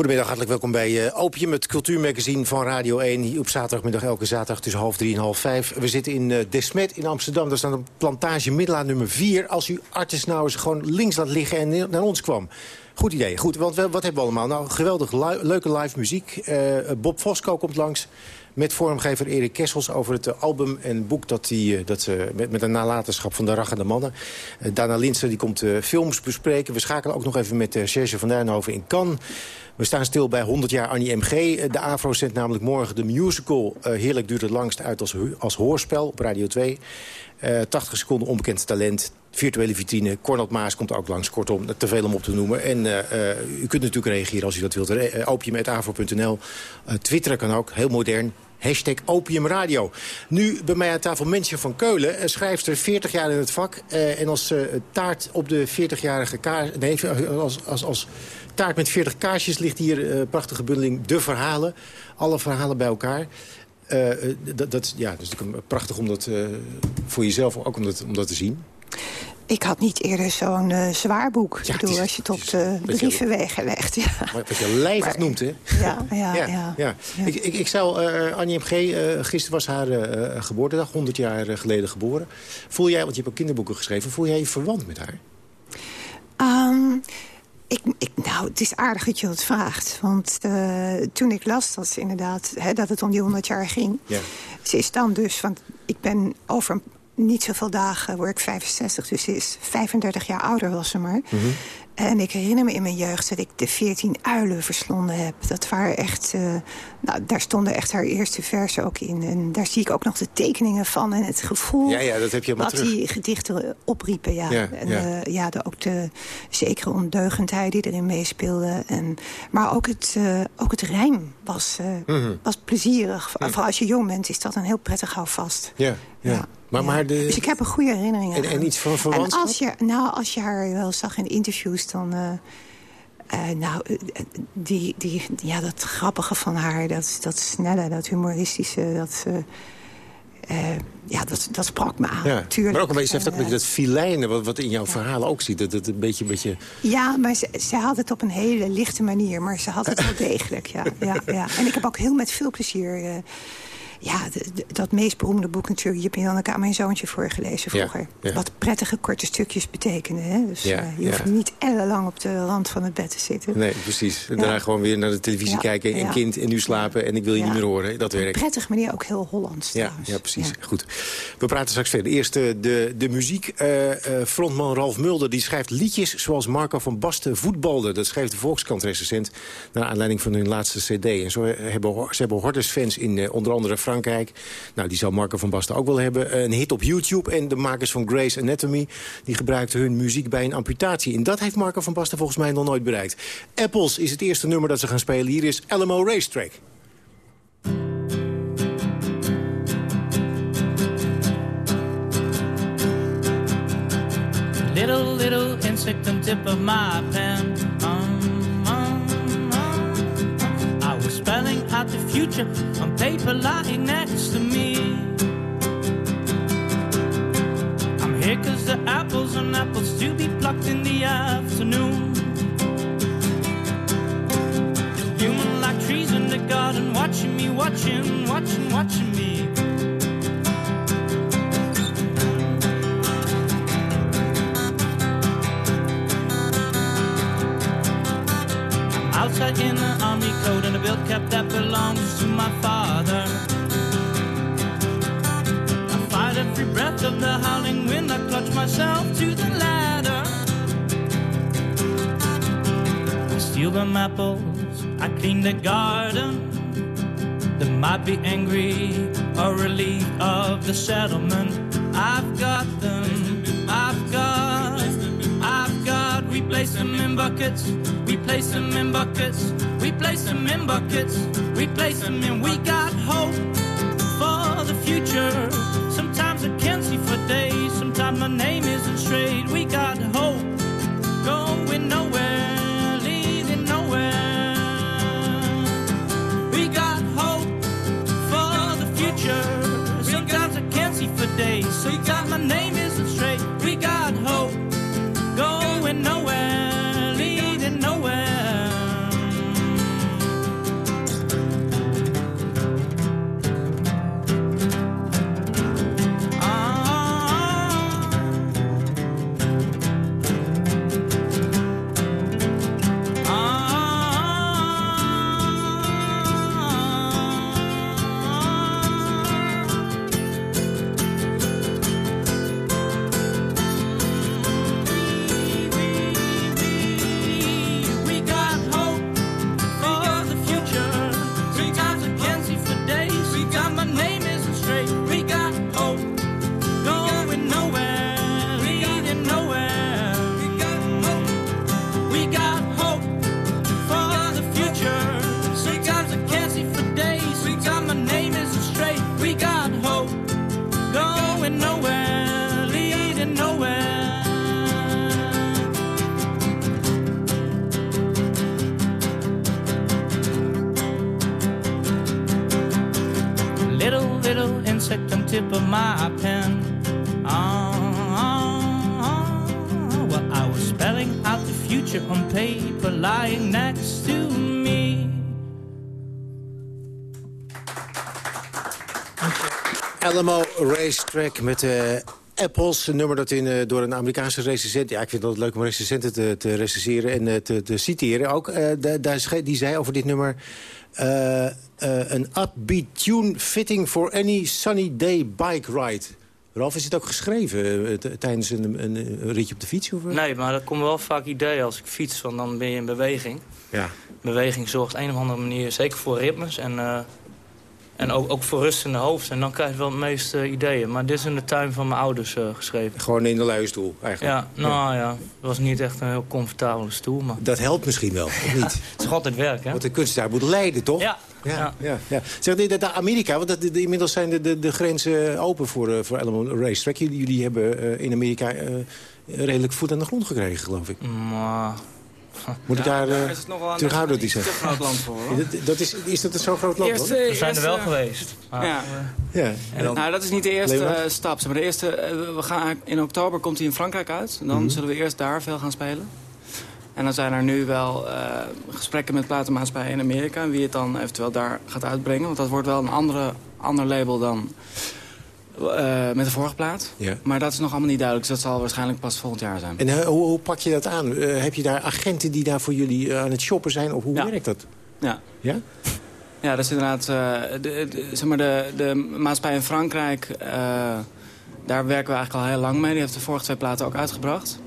Goedemiddag, hartelijk welkom bij uh, Opium, het cultuurmagazine van Radio 1. Hier op zaterdagmiddag, elke zaterdag tussen half drie en half vijf. We zitten in uh, Desmet in Amsterdam. Daar staat een plantage Middelaar nummer 4. Als u Artis nou eens gewoon links laat liggen en naar ons kwam. Goed idee, goed. Want wat hebben we allemaal? Nou, geweldig leuke live muziek. Bob Fosco komt langs met vormgever Erik Kessels over het album en boek dat, die, dat ze met, met een nalatenschap van de Rachende Mannen. Dana Linsen die komt films bespreken. We schakelen ook nog even met Serge van Duinhoven in Cannes. We staan stil bij 100 jaar Annie M.G. De AVRO zendt namelijk morgen de musical... Heerlijk duurt het langst uit als, als hoorspel op Radio 2. Uh, 80 seconden onbekend talent, virtuele vitrine. Cornel Maas komt ook langs, kortom, te veel om op te noemen. En uh, u kunt natuurlijk reageren als u dat wilt. Uh, opium.avro.nl. Twitteren kan ook, heel modern. Hashtag opiumradio. Nu bij mij aan tafel Mensje van Keulen, schrijfster 40 jaar in het vak. en als taart op de 40-jarige kaart... Nee, als, als, als taart met 40 kaarsjes ligt hier prachtige bundeling De Verhalen. Alle verhalen bij elkaar. Dat, ja, dat is natuurlijk prachtig om dat voor jezelf ook om dat, om dat te zien. Ik had niet eerder zo'n uh, zwaar boek. Ja, ik bedoel, als je het op de brievenwegen legt. Ja. Wat je lijvig noemt, hè? Ja, ja, ja. ja. Ik, ik, ik zou, uh, Annie M.G., uh, gisteren was haar geboortedag, 100 jaar geleden geboren. Voel jij, want je hebt ook kinderboeken geschreven, voel jij je verwant met haar? Um, ik, ik, nou, het is aardig dat je dat vraagt. Want uh, toen ik las dat, inderdaad, hè, dat het om die 100 jaar ging... Ja. Ze is dan dus, want ik ben over niet zoveel dagen, word ik 65... dus ze is 35 jaar ouder was ze maar. -hmm. En ik herinner me in mijn jeugd dat ik de 14 uilen verslonden heb. Dat waren echt, uh, nou, daar stonden echt haar eerste versen ook in. En daar zie ik ook nog de tekeningen van en het gevoel... Ja, ja dat heb je wat terug. die gedichten opriepen, ja. ja en ja. Uh, ja, de, ook de zekere ondeugendheid die erin meespeelde. En, maar ook het, uh, ook het rijm was, mm -hmm. was plezierig. Mm. Vooral als je jong bent is dat een heel prettig houvast. Ja, ja. ja. Maar, ja. maar de... Dus ik heb een goede herinnering en. En iets van verwantschap? En als je, nou, als je haar wel zag in interviews, dan... Uh, nou, die, die, ja, dat grappige van haar, dat, dat snelle, dat humoristische... dat uh, ja, dat, dat sprak me aan, ja. tuurlijk. Maar ook een beetje, heeft ook een beetje dat filijnen wat, wat in jouw verhalen ook ziet. Dat, dat een beetje, beetje... Ja, maar ze, ze had het op een hele lichte manier. Maar ze had het wel degelijk, ja, ja, ja. En ik heb ook heel met veel plezier... Uh, ja, dat meest beroemde boek natuurlijk... Je hebt Janneke aan mijn zoontje voorgelezen vroeger. Wat prettige korte stukjes betekenen. Hè? Dus uh, je hoeft niet ellenlang op de rand van het bed te zitten. Nee, precies. En daarna gewoon weer naar de televisie kijken... en kind en nu slapen en ik wil je niet meer horen. Dat werkt. Op prettige manier ook heel Hollands ja, ja, precies. Goed. We praten straks verder. Eerst de, de muziek. Uh, frontman Ralf Mulder die schrijft liedjes zoals Marco van Basten voetbalde. Dat schreef de Volkskrant recensent... naar aanleiding van hun laatste cd. En zo hebben, ze hebben Hortus-fans in onder andere Frankrijk. Nou, die zou Marco van Basten ook wel hebben. Een hit op YouTube. En de makers van Grey's Anatomy... die gebruikten hun muziek bij een amputatie. En dat heeft Marco van Basten volgens mij nog nooit bereikt. Apples is het eerste nummer dat ze gaan spelen. Hier is LMO Racetrack. Little, little insect tip of my pen spelling out the future on paper lying next to me. I'm here cause the apples and apples to be plucked in the afternoon. Human like trees in the garden, watching me, watching, watching, watching me. Outside in the army coat and a belt cap that belongs to my father. I fight every breath of the howling wind. I clutch myself to the ladder. I steal them apples. I clean the garden. They might be angry or relief of the settlement. I've got them. I've got. Got. Place them in buckets we place them in buckets, we place them in buckets, we place them in. We got hope for the future. Sometimes I can't see for days, sometimes my name isn't straight. We got hope going nowhere, leading nowhere. We got hope for the future. Sometimes I can't see for days, sometimes my name my pen. Uh, well, I was spelling out the future on paper lying next to me. LMO Racetrack met uh, Apples, een nummer dat in, uh, door een Amerikaanse recensent... ja, ik vind het leuk om recensenten te, te recenseren en uh, te, te, citeren. Ook, daar, die zei over dit nummer... Uh, een upbeat tune fitting for any sunny day bike ride. Ralf, is het ook geschreven uh, tijdens een, een, ritje op de fiets? Of? Nee, maar dat komt wel vaak idee als ik fiets, want dan ben je in beweging. Ja. Beweging zorgt op een of andere manier zeker voor ritmes en en ook, ook voor rust in de hoofd. En dan krijg je wel het meeste ideeën. Maar dit is in de tuin van mijn ouders uh, geschreven. Gewoon in de luie stoel, eigenlijk? Ja, nou ja. Het was niet echt een heel comfortabele stoel. Maar... Dat helpt misschien wel, of niet? het is altijd werk, hè? Want de kunstenaar moet leiden, toch? Ja. Ja, ja. ja, Zeg, de, de, Amerika, want dat, de, inmiddels zijn de, de, de grenzen open voor, uh, voor Racetrack. Jullie, jullie hebben uh, in Amerika redelijk voet aan de grond gekregen, geloof ik. Maar Moet ik daar, uh, is het wel terughoudend is? Te groot land voor. Hoor. Dat, dat is, is dat een zo groot land? Eerste, We zijn er wel geweest. Maar, ja. ja. En dan, nou, dat is niet de eerste uh, stap. Maar de eerste, uh, we gaan, in oktober komt hij in Frankrijk uit. En dan mm -hmm. zullen we eerst daar veel gaan spelen. En dan zijn er nu wel uh, gesprekken met platenmaatschappijen in Amerika... wie het dan eventueel daar gaat uitbrengen. Want dat wordt wel een andere, ander label dan uh, met de vorige plaat. Ja. Maar dat is nog allemaal niet duidelijk. Dus dat zal waarschijnlijk pas volgend jaar zijn. En uh, hoe, hoe, pak je dat aan? Uh, heb je daar agenten die daar voor jullie aan het shoppen zijn? Of hoe ja. werkt dat? Ja. Ja? Ja, dat is inderdaad... de, de, zeg maar de, de maatschappij in Frankrijk... daar werken we eigenlijk al heel lang mee. Die heeft de vorige twee platen ook uitgebracht.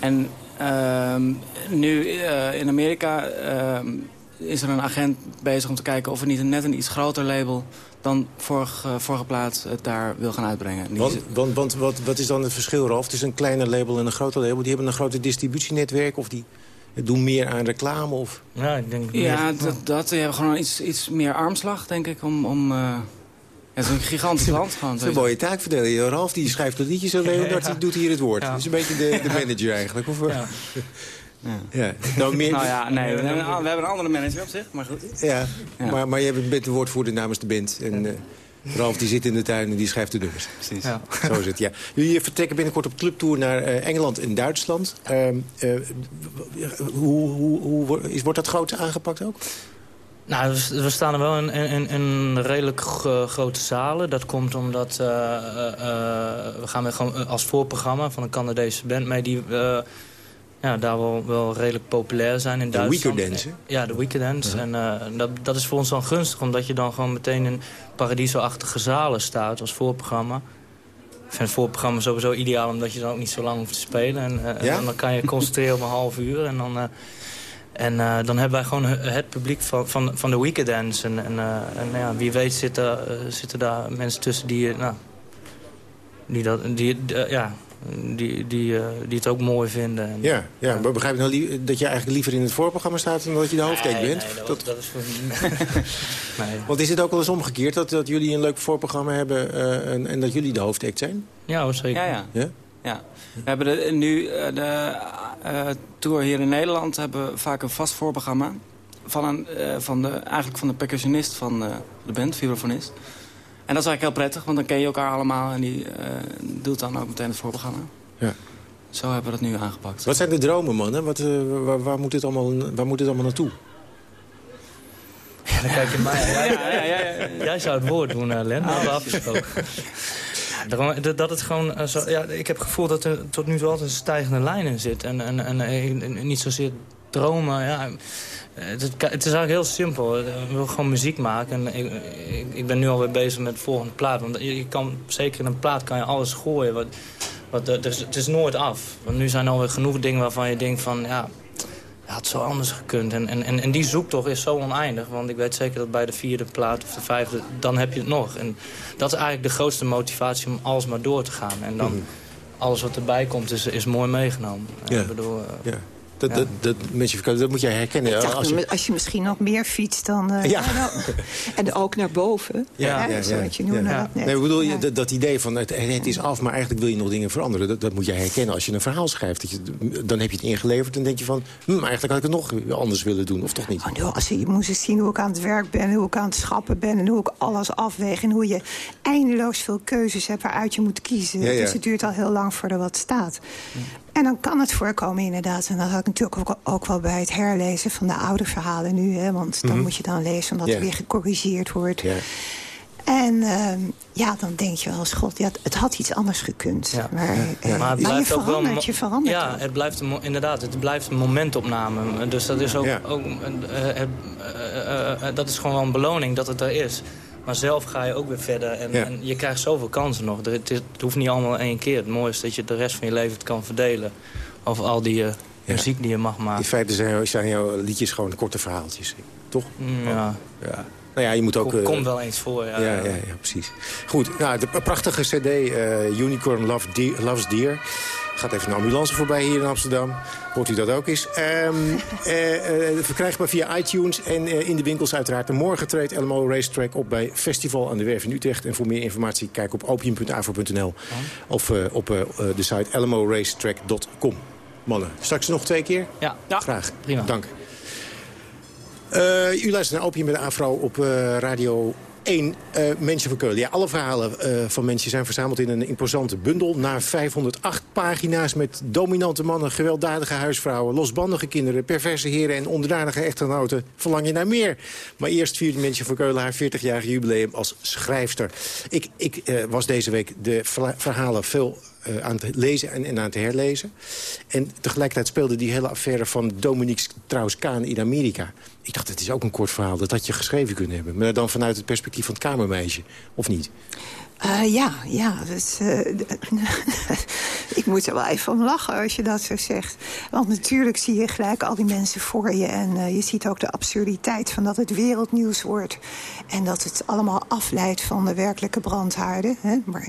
En ehm, nu in Amerika is er een agent bezig om te kijken... of we niet een, net een iets groter label dan vorige, vorige plaat het daar wil gaan uitbrengen. Want, want, want wat, wat is dan het verschil, Ralf? Het is een kleiner label en een groter label. Die hebben een groter distributienetwerk of die doen meer aan reclame? Of? Ja, ik denk... Ja, meer, dat, dat, die hebben gewoon iets, iets meer armslag, denk ik, om... om uh, het is een gigantisch land gewoon. Dat is een mooie taakverdeling. Ralf die schrijft de liedjes en Leonard ja. doet hier het woord. Ja. Dat is een beetje de, de manager eigenlijk. Of, ja. Ja. ja. Nou, meer... nou ja, nee, we hebben, we hebben een andere manager op zich, maar goed. Ja, ja. Maar, maar je bent de woordvoerder namens de band. En uh, Ralf die zit in de tuin en die schrijft de nummers. Precies. Ja. Zo is het, ja. Jullie vertrekken binnenkort op clubtour naar uh, Engeland en Duitsland. Uh, hoe, hoe, hoe, is, wordt dat groot aangepakt ook? Nou, we staan er wel in, in, in redelijk grote zalen. Dat komt omdat uh, uh, we gaan weer gewoon als voorprogramma van een Canadese band mee... die ja, daar wel, wel redelijk populair zijn in de Duitsland. De Dance, Ja, de Weekend Dance. Uh -huh. En uh, dat, dat is voor ons dan gunstig, omdat je dan gewoon meteen in Paradiso-achtige zalen staat als voorprogramma. Ik vind het voorprogramma sowieso ideaal, omdat je dan ook niet zo lang hoeft te spelen. En, uh, ja? en dan kan je concentreren op een half uur. En dan, en dan hebben wij gewoon het publiek van, van, van de Weekend Dance. En, en, en ja, wie weet zitten, zitten daar mensen tussen die, nou, die, dat, die, ja, die, die, uh, die het ook mooi vinden. En, ja, ja, maar begrijp je nou dat je eigenlijk liever in het voorprogramma staat... dan dat je de hoofdact nee, bent? Nee, dat, dat... dat is voor... nee. Want is het ook wel eens omgekeerd dat, dat jullie een leuk voorprogramma hebben... Uh, en, en, dat jullie de hoofdact zijn? Ja, zeker. Ja, ja. ja? ja. We hebben de, nu de uh, tour hier in Nederland hebben we vaak een vast voorprogramma. Van, een, van de, eigenlijk van de percussionist van de band, vibrafonist. En dat is eigenlijk heel prettig, want dan ken je elkaar allemaal... en die uh, doet dan ook meteen het voorprogramma. Ja. Zo hebben we dat nu aangepakt. Wat zijn de dromen, man? Wat, uh, waar, waar, moet dit allemaal, waar moet dit allemaal naartoe? Ja, dan kijk je mij. Ja, ja, ja, ja, Jij zou het woord doen, uh, Len. Dat hebben we afgesproken. Dat, dat het gewoon, zo, ja, ik heb het gevoel dat er tot nu toe altijd een stijgende lijn in zit. En, en, en, en niet zozeer dromen. Ja, het, het, is eigenlijk heel simpel. Ik wil gewoon muziek maken. En ik, ik, ik, ben nu alweer bezig met de volgende plaat. Want je kan, zeker in een plaat kan je alles gooien. Wat, wat, het is nooit af. Want nu zijn er alweer genoeg dingen waarvan je denkt van... ja, het had zo anders gekund. En, en, en die zoektocht is zo oneindig. Want ik weet zeker dat bij de vierde plaat of de vijfde... dan heb je het nog. En dat is eigenlijk de grootste motivatie om alles maar door te gaan. En dan... Mm -hmm. Alles wat erbij komt is, is mooi meegenomen. Ja. Ik bedoel, uh, ja. Dat, ja. dat, dat, dat, dat moet jij herkennen. Dacht, als, je... als je misschien nog meer fietst dan... Uh, ja. en ook naar boven. Ja, ja, ja, je noemde dat net. Nee, bedoel, je, dat, dat, idee van het, het is af, maar eigenlijk wil je nog dingen veranderen. Dat, dat moet jij herkennen als je een verhaal schrijft. Dat je, dan heb je het ingeleverd en denk je van... Hm, eigenlijk had ik het nog anders willen doen, of toch niet? Oh, nou, als je, je moest eens zien hoe ik aan het werk ben, hoe ik aan het schappen ben... en hoe ik alles afweeg en hoe je eindeloos veel keuzes hebt waaruit je moet kiezen. Dus het duurt al heel lang voordat wat staat. En dan kan het voorkomen inderdaad. En dat had ik natuurlijk ook, ook wel bij het herlezen van de oude verhalen nu. Hè, want dan mm -hmm. moet je dan lezen omdat Ja. er weer gecorrigeerd wordt. Ja. En uh, ja, dan denk je wel god, ja, het had iets anders gekund. Ja. Maar, ja. uh, maar het je blijft ook wel je verandert. Ja, ook. het blijft een, inderdaad, het blijft een momentopname. Dus dat is ook, Ja. ook uh, dat is gewoon wel een beloning dat het er is. Maar zelf ga je ook weer verder en, Ja. en je krijgt zoveel kansen nog. Het, het hoeft niet allemaal één keer. Het mooie is dat je de rest van je leven het kan verdelen. Over al die uh, muziek die je mag maken. In feite zijn, zijn jouw liedjes gewoon korte verhaaltjes, toch? Mm, ja. ja. Nou ja, je moet ook... Kom, eh, komt wel eens voor, ja. Ja, ja, ja, precies. Goed, nou, de prachtige cd eh, Unicorn Love Deer, Loves Deer. Gaat even een ambulance voorbij hier in Amsterdam. Hoort u dat ook eens. Ehm eh, eh, verkrijgbaar via iTunes en eh, in de winkels uiteraard. En morgen treedt LMO Racetrack op bij Festival aan de Werf in Utrecht. En voor meer informatie kijk op opium.avo.nl of op eh, de site lmoracetrack.com. mannen. Straks nog twee keer? Ja. Graag. Prima. Dank. Uh, u luistert naar Opium met de Afro op uh, Radio 1. Uh, mensen van Keulen. Ja, alle verhalen van mensen zijn verzameld in een imposante bundel. Na 508 pagina's met dominante mannen, gewelddadige huisvrouwen... losbandige kinderen, perverse heren en onderdanige echtgenoten... verlang je naar meer. Maar eerst vierde mensen van Keulen haar 40-jarige jubileum als schrijfster. Ik, ik was deze week de verhalen veel uh, aan het lezen en, en, aan het herlezen. En tegelijkertijd speelde die hele affaire van Dominique Strauss-Kaan in Amerika. Ik dacht, het is ook een kort verhaal, dat had je geschreven kunnen hebben. Maar dan vanuit het perspectief van het kamermeisje, of niet? Uh, ja, ja. Dus, uh, ik moet er wel even om lachen als je dat zo zegt. Want natuurlijk zie je gelijk al die mensen voor je. En uh, je ziet ook de absurditeit van dat het wereldnieuws wordt. En dat het allemaal afleidt van de werkelijke brandhaarden. Hè? Maar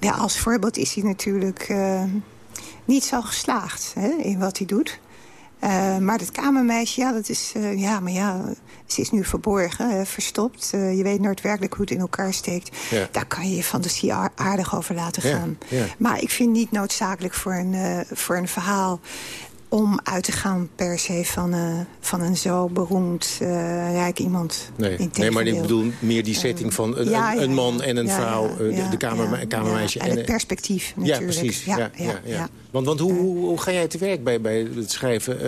ja, als voorbeeld is hij natuurlijk niet zo geslaagd hè, in wat hij doet. Maar dat kamermeisje, ja, dat is, ja, maar ja, ze is nu verborgen, verstopt. Uh, je weet nooit werkelijk hoe het in elkaar steekt. Ja. Daar kan je je fantasie aardig over laten gaan. Ja, ja. Maar ik vind niet noodzakelijk voor een, voor een verhaal om uit te gaan per se van, uh, van een zo beroemd uh, rijk iemand. Nee, nee, maar ik bedoel meer die setting van een, ja, een man en een vrouw, de, kamer, kamermeisje. en het perspectief natuurlijk. Ja, precies. Ja, ja, ja, Want, want hoe, hoe, hoe, ga jij te werk bij, bij het schrijven?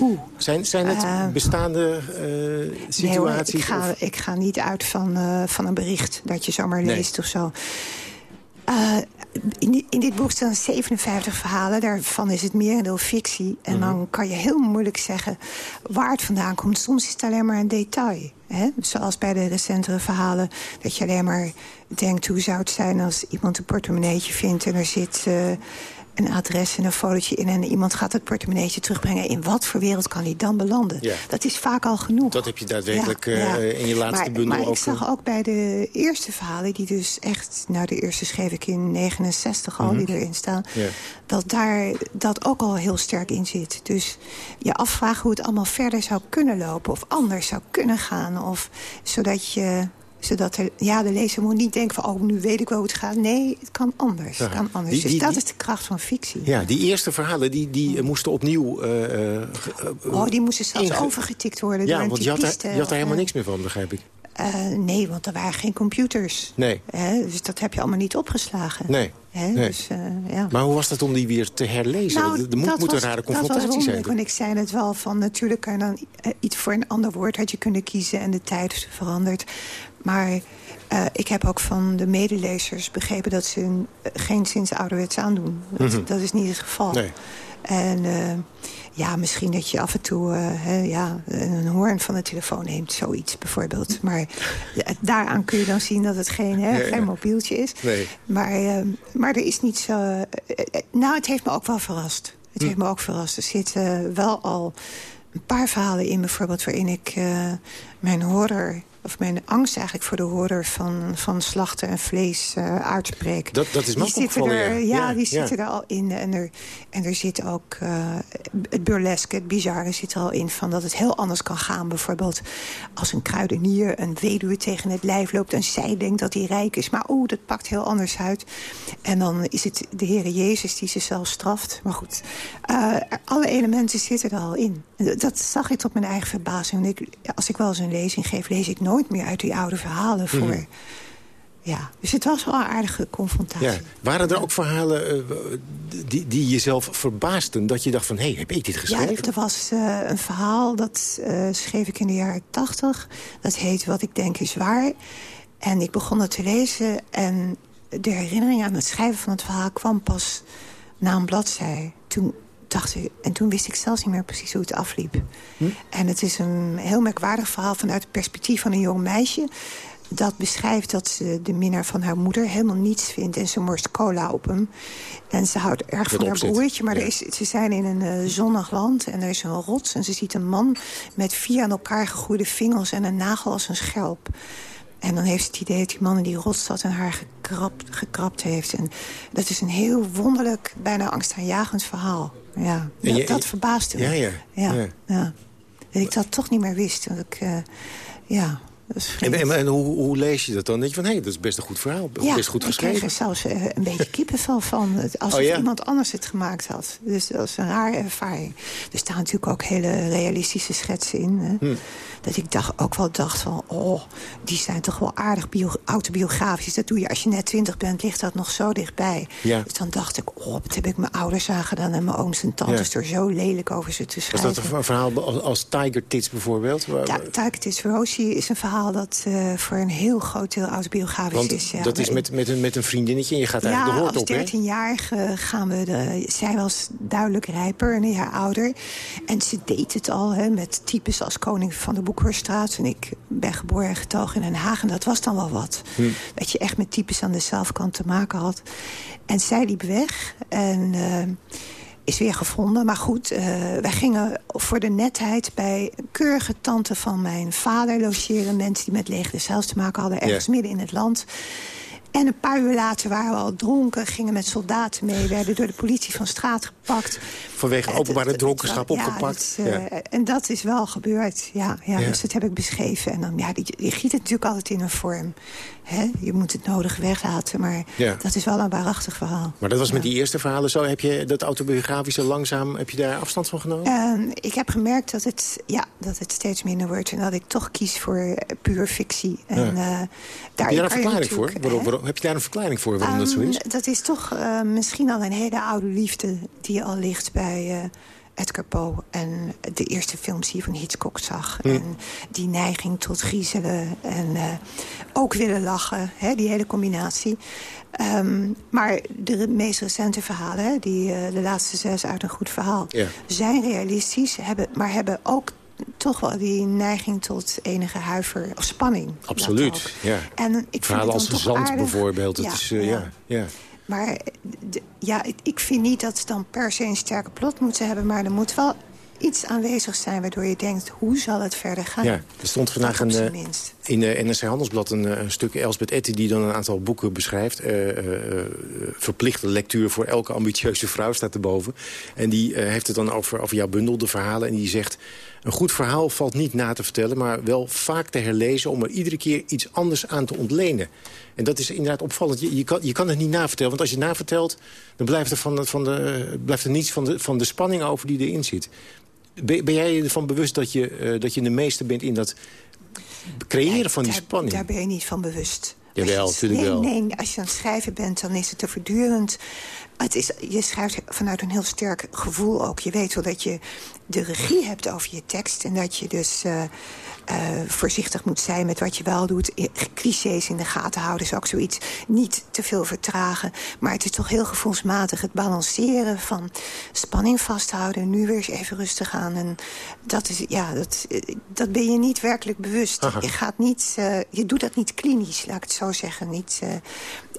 Oeh. Zijn, zijn het bestaande situaties? Nee, ik, ga, ik ga niet uit van, van een bericht dat je zomaar leest nee. of zo. In, in, dit boek staan 57 verhalen. Daarvan is het merendeel fictie. En mm -hmm. dan kan je heel moeilijk zeggen waar het vandaan komt. Soms is het alleen maar een detail. Hè? Zoals bij de recentere verhalen. Dat je alleen maar denkt hoe zou het zijn als iemand een portemonneetje vindt... en er zit... Uh, een adres en een fotootje in... en iemand gaat het portemonneetje terugbrengen. In wat voor wereld kan die dan belanden? Ja. Dat is vaak al genoeg. Dat heb je daadwerkelijk ja, ja. Uh, in je laatste maar, bundel maar ook... ik zag ook bij de eerste verhalen... die dus echt... nou, de eerste schreef ik in 69 al, mm -hmm. die erin staan... dat daar dat ook al heel sterk in zit. Dus je afvragen hoe het allemaal verder zou kunnen lopen... of anders zou kunnen gaan. Of, zodat je zodat er, ja, de lezer moet niet denken van... oh, nu weet ik wel hoe het gaat. Nee, het kan anders. Het kan anders. Die, die, dus dat is de kracht van fictie. Ja, die eerste verhalen die, die moesten opnieuw... Uh, uh, oh, die moesten zelfs overgetikt worden ja, door want je had, daar, je had daar helemaal niks meer van, begrijp ik. nee, want er waren geen computers. Nee. dus dat heb je allemaal niet opgeslagen. Nee. nee. Dus, ja. Maar hoe was dat om die weer te herlezen? Nou, er moet, een rare confrontatie dat was zijn. Want ik zei het wel van... natuurlijk kan je dan iets voor een ander woord had je kunnen kiezen... en de tijd is veranderd. Maar uh, ik heb ook van de medelezers begrepen dat ze uh, geen sinds ouderwets aandoen. Dat, mm -hmm. dat is niet het geval. Nee. En uh, ja, misschien dat je af en toe he, ja, een hoorn van de telefoon neemt. Zoiets bijvoorbeeld. Maar daaraan kun je dan zien dat het geen, hè, geen mobieltje is. Nee. Maar, maar er is niet zo... nou, het heeft me ook wel verrast. Het hm. heeft me ook verrast. Er zitten wel al een paar verhalen in bijvoorbeeld... waarin ik mijn horror of mijn angst eigenlijk voor de horror van, van slachten en vlees uh, uitspreek. Dat, dat is me zitten er, ja. ja, die zitten er al in. En er, en er zit ook uh, het burleske, het bizarre zit er al in... van dat het heel anders kan gaan. Bijvoorbeeld als een kruidenier een weduwe tegen het lijf loopt... en zij denkt dat hij rijk is. Maar oeh, dat pakt heel anders uit. En dan is het de Heere Jezus die zichzelf straft. Maar goed, uh, alle elementen zitten er al in. Dat zag ik tot mijn eigen verbazing. Ik, als ik wel eens een lezing geef, lees ik nooit meer uit die oude verhalen voor. Mm. Ja, dus het was wel een aardige confrontatie. Ja. Waren er ook verhalen uh, die, die jezelf verbaasden? Dat je dacht van, hé, hey, heb ik dit geschreven? Ja, er was uh, een verhaal, dat uh, schreef ik in de jaren tachtig. Dat heet Wat ik denk is waar. En ik begon het te lezen en de herinnering aan het schrijven van het verhaal... kwam pas na een bladzij. Toen dacht ik, en toen wist ik zelfs niet meer precies hoe het afliep. Hm? En het is een heel merkwaardig verhaal vanuit het perspectief van een jong meisje... dat beschrijft dat ze de minnaar van haar moeder helemaal niets vindt... en ze morst cola op hem. En ze houdt erg van haar broertje, maar ja. er is, ze zijn in een uh, zonnig land... en er is een rots en ze ziet een man met vier aan elkaar gegroeide vingers... en een nagel als een schelp. En dan heeft ze het idee dat die man in die rots zat en haar gekrapt, gekrapt heeft. En dat is een heel wonderlijk, bijna angstaanjagend verhaal. Ja, je, dat, verbaasde me. Ja, ja. ja, ja. ja. Dat ik dat toch niet meer wist. Dat ik, uh, ja, en, en, en hoe, hoe, lees je dat dan? denk je van, hé, hey, dat is best een goed verhaal. Ja, best goed geschreven. ik kreeg er zelfs uh, een beetje kippenvel van. Alsof oh, ja? iemand anders het gemaakt had. Dus dat was een rare ervaring. Er staan natuurlijk ook hele realistische schetsen in. Hm. Dat ik dacht, ook wel dacht van, oh, die zijn toch wel aardig bio, autobiografisch. Dat doe je als je net twintig bent, ligt dat nog zo dichtbij. Ja. Dus dan dacht ik, oh, wat heb ik mijn ouders aangedaan... en mijn ooms en tantes er zo lelijk over ze te schrijven. Was dat een verhaal als, Tiger Tits bijvoorbeeld? Ja, Tiger Tits Rosie is een verhaal dat uh, voor een heel groot deel autobiografisch is. Ja. dat is met, met, een, met een vriendinnetje en je gaat eigenlijk ja, de hoort op, als 13-jarige gaan we... De, zij was duidelijk rijper, een jaar ouder. En ze deed het al hè, met types als koning van de Boekhorststraat. En ik ben geboren en getogen in Den Haag. En dat was dan wel wat. Hm. Dat je echt met types aan de zelfkant te maken had. En zij liep weg. En... Uh, is weer gevonden. Maar goed, uh, wij gingen voor de netheid bij keurige tante van mijn vader logeren. Mensen die met leegde zelfs te maken hadden, ergens midden in het land. En een paar uur later waren we al dronken, gingen met soldaten mee... werden door de politie van straat gepakt. Vanwege openbare dronkenschap opgepakt. Ja, uh, En dat is wel gebeurd, ja, ja, Dus dat heb ik beschreven. En dan, ja, die, die giet het natuurlijk altijd in een vorm. Hè? Je moet het nodig weglaten, maar dat is wel een waarachtig verhaal. Maar dat was met die eerste verhalen zo? Heb je dat autobiografische langzaam, heb je daar afstand van genomen? Uh, ik heb gemerkt dat het, ja, dat het steeds minder wordt. En dat ik toch kies voor puur fictie. En, uh, daar heb je daar een verklaring voor? Waarom, waarom, heb je daar een verklaring voor waarom um, dat zo is? Dat is toch uh, misschien al een hele oude liefde die al ligt bij... Uh, Edgar Poe en de eerste films die je van Hitchcock zag. Hm. En die neiging tot griezelen en uh, ook willen lachen, hè, die hele combinatie. Um, maar de meest recente verhalen, hè, die, uh, de laatste zes uit een goed verhaal... Ja. zijn realistisch, hebben, maar hebben ook toch wel die neiging tot enige huiver of spanning. Absoluut, ja. En ik Verhalen als zand aardig. bijvoorbeeld. Het is, uh, ja. ja. Maar ja, ik vind niet dat ze dan per se een sterke plot moeten hebben... maar er moet wel iets aanwezig zijn waardoor je denkt... hoe zal het verder gaan? Ja, er stond vandaag een, uh, in de NRC Handelsblad een, een, stuk Elsbeth Etty... die dan een aantal boeken beschrijft. Uh, uh, verplichte lectuur voor elke ambitieuze vrouw staat erboven. En die heeft het dan over, over jouw bundel, de verhalen. En die zegt... Een goed verhaal valt niet na te vertellen, maar wel vaak te herlezen... om er iedere keer iets anders aan te ontlenen. En dat is inderdaad opvallend. Je, je, kan, je kan het niet navertellen, want als je navertelt... dan blijft er, van, van de, blijft er niets van de, van de spanning over die erin zit. Ben, ben jij ervan bewust dat je, uh, dat je de meeste bent in dat creëren van die daar, spanning? Daar ben je niet van bewust. Jawel, natuurlijk nee, wel. Nee, als je aan het schrijven bent, dan is het te voortdurend... Het is, je schrijft vanuit een heel sterk gevoel ook. Je weet wel dat je de regie hebt over je tekst... en dat je dus uh, uh, voorzichtig moet zijn met wat je wel doet. Clichés in de gaten houden is ook zoiets. Niet te veel vertragen. Maar het is toch heel gevoelsmatig het balanceren van spanning vasthouden. Nu weer eens even rustig aan. En dat, is, ja, dat, dat ben je niet werkelijk bewust. Je, gaat niet, uh, je doet dat niet klinisch, laat ik het zo zeggen. Niet, uh,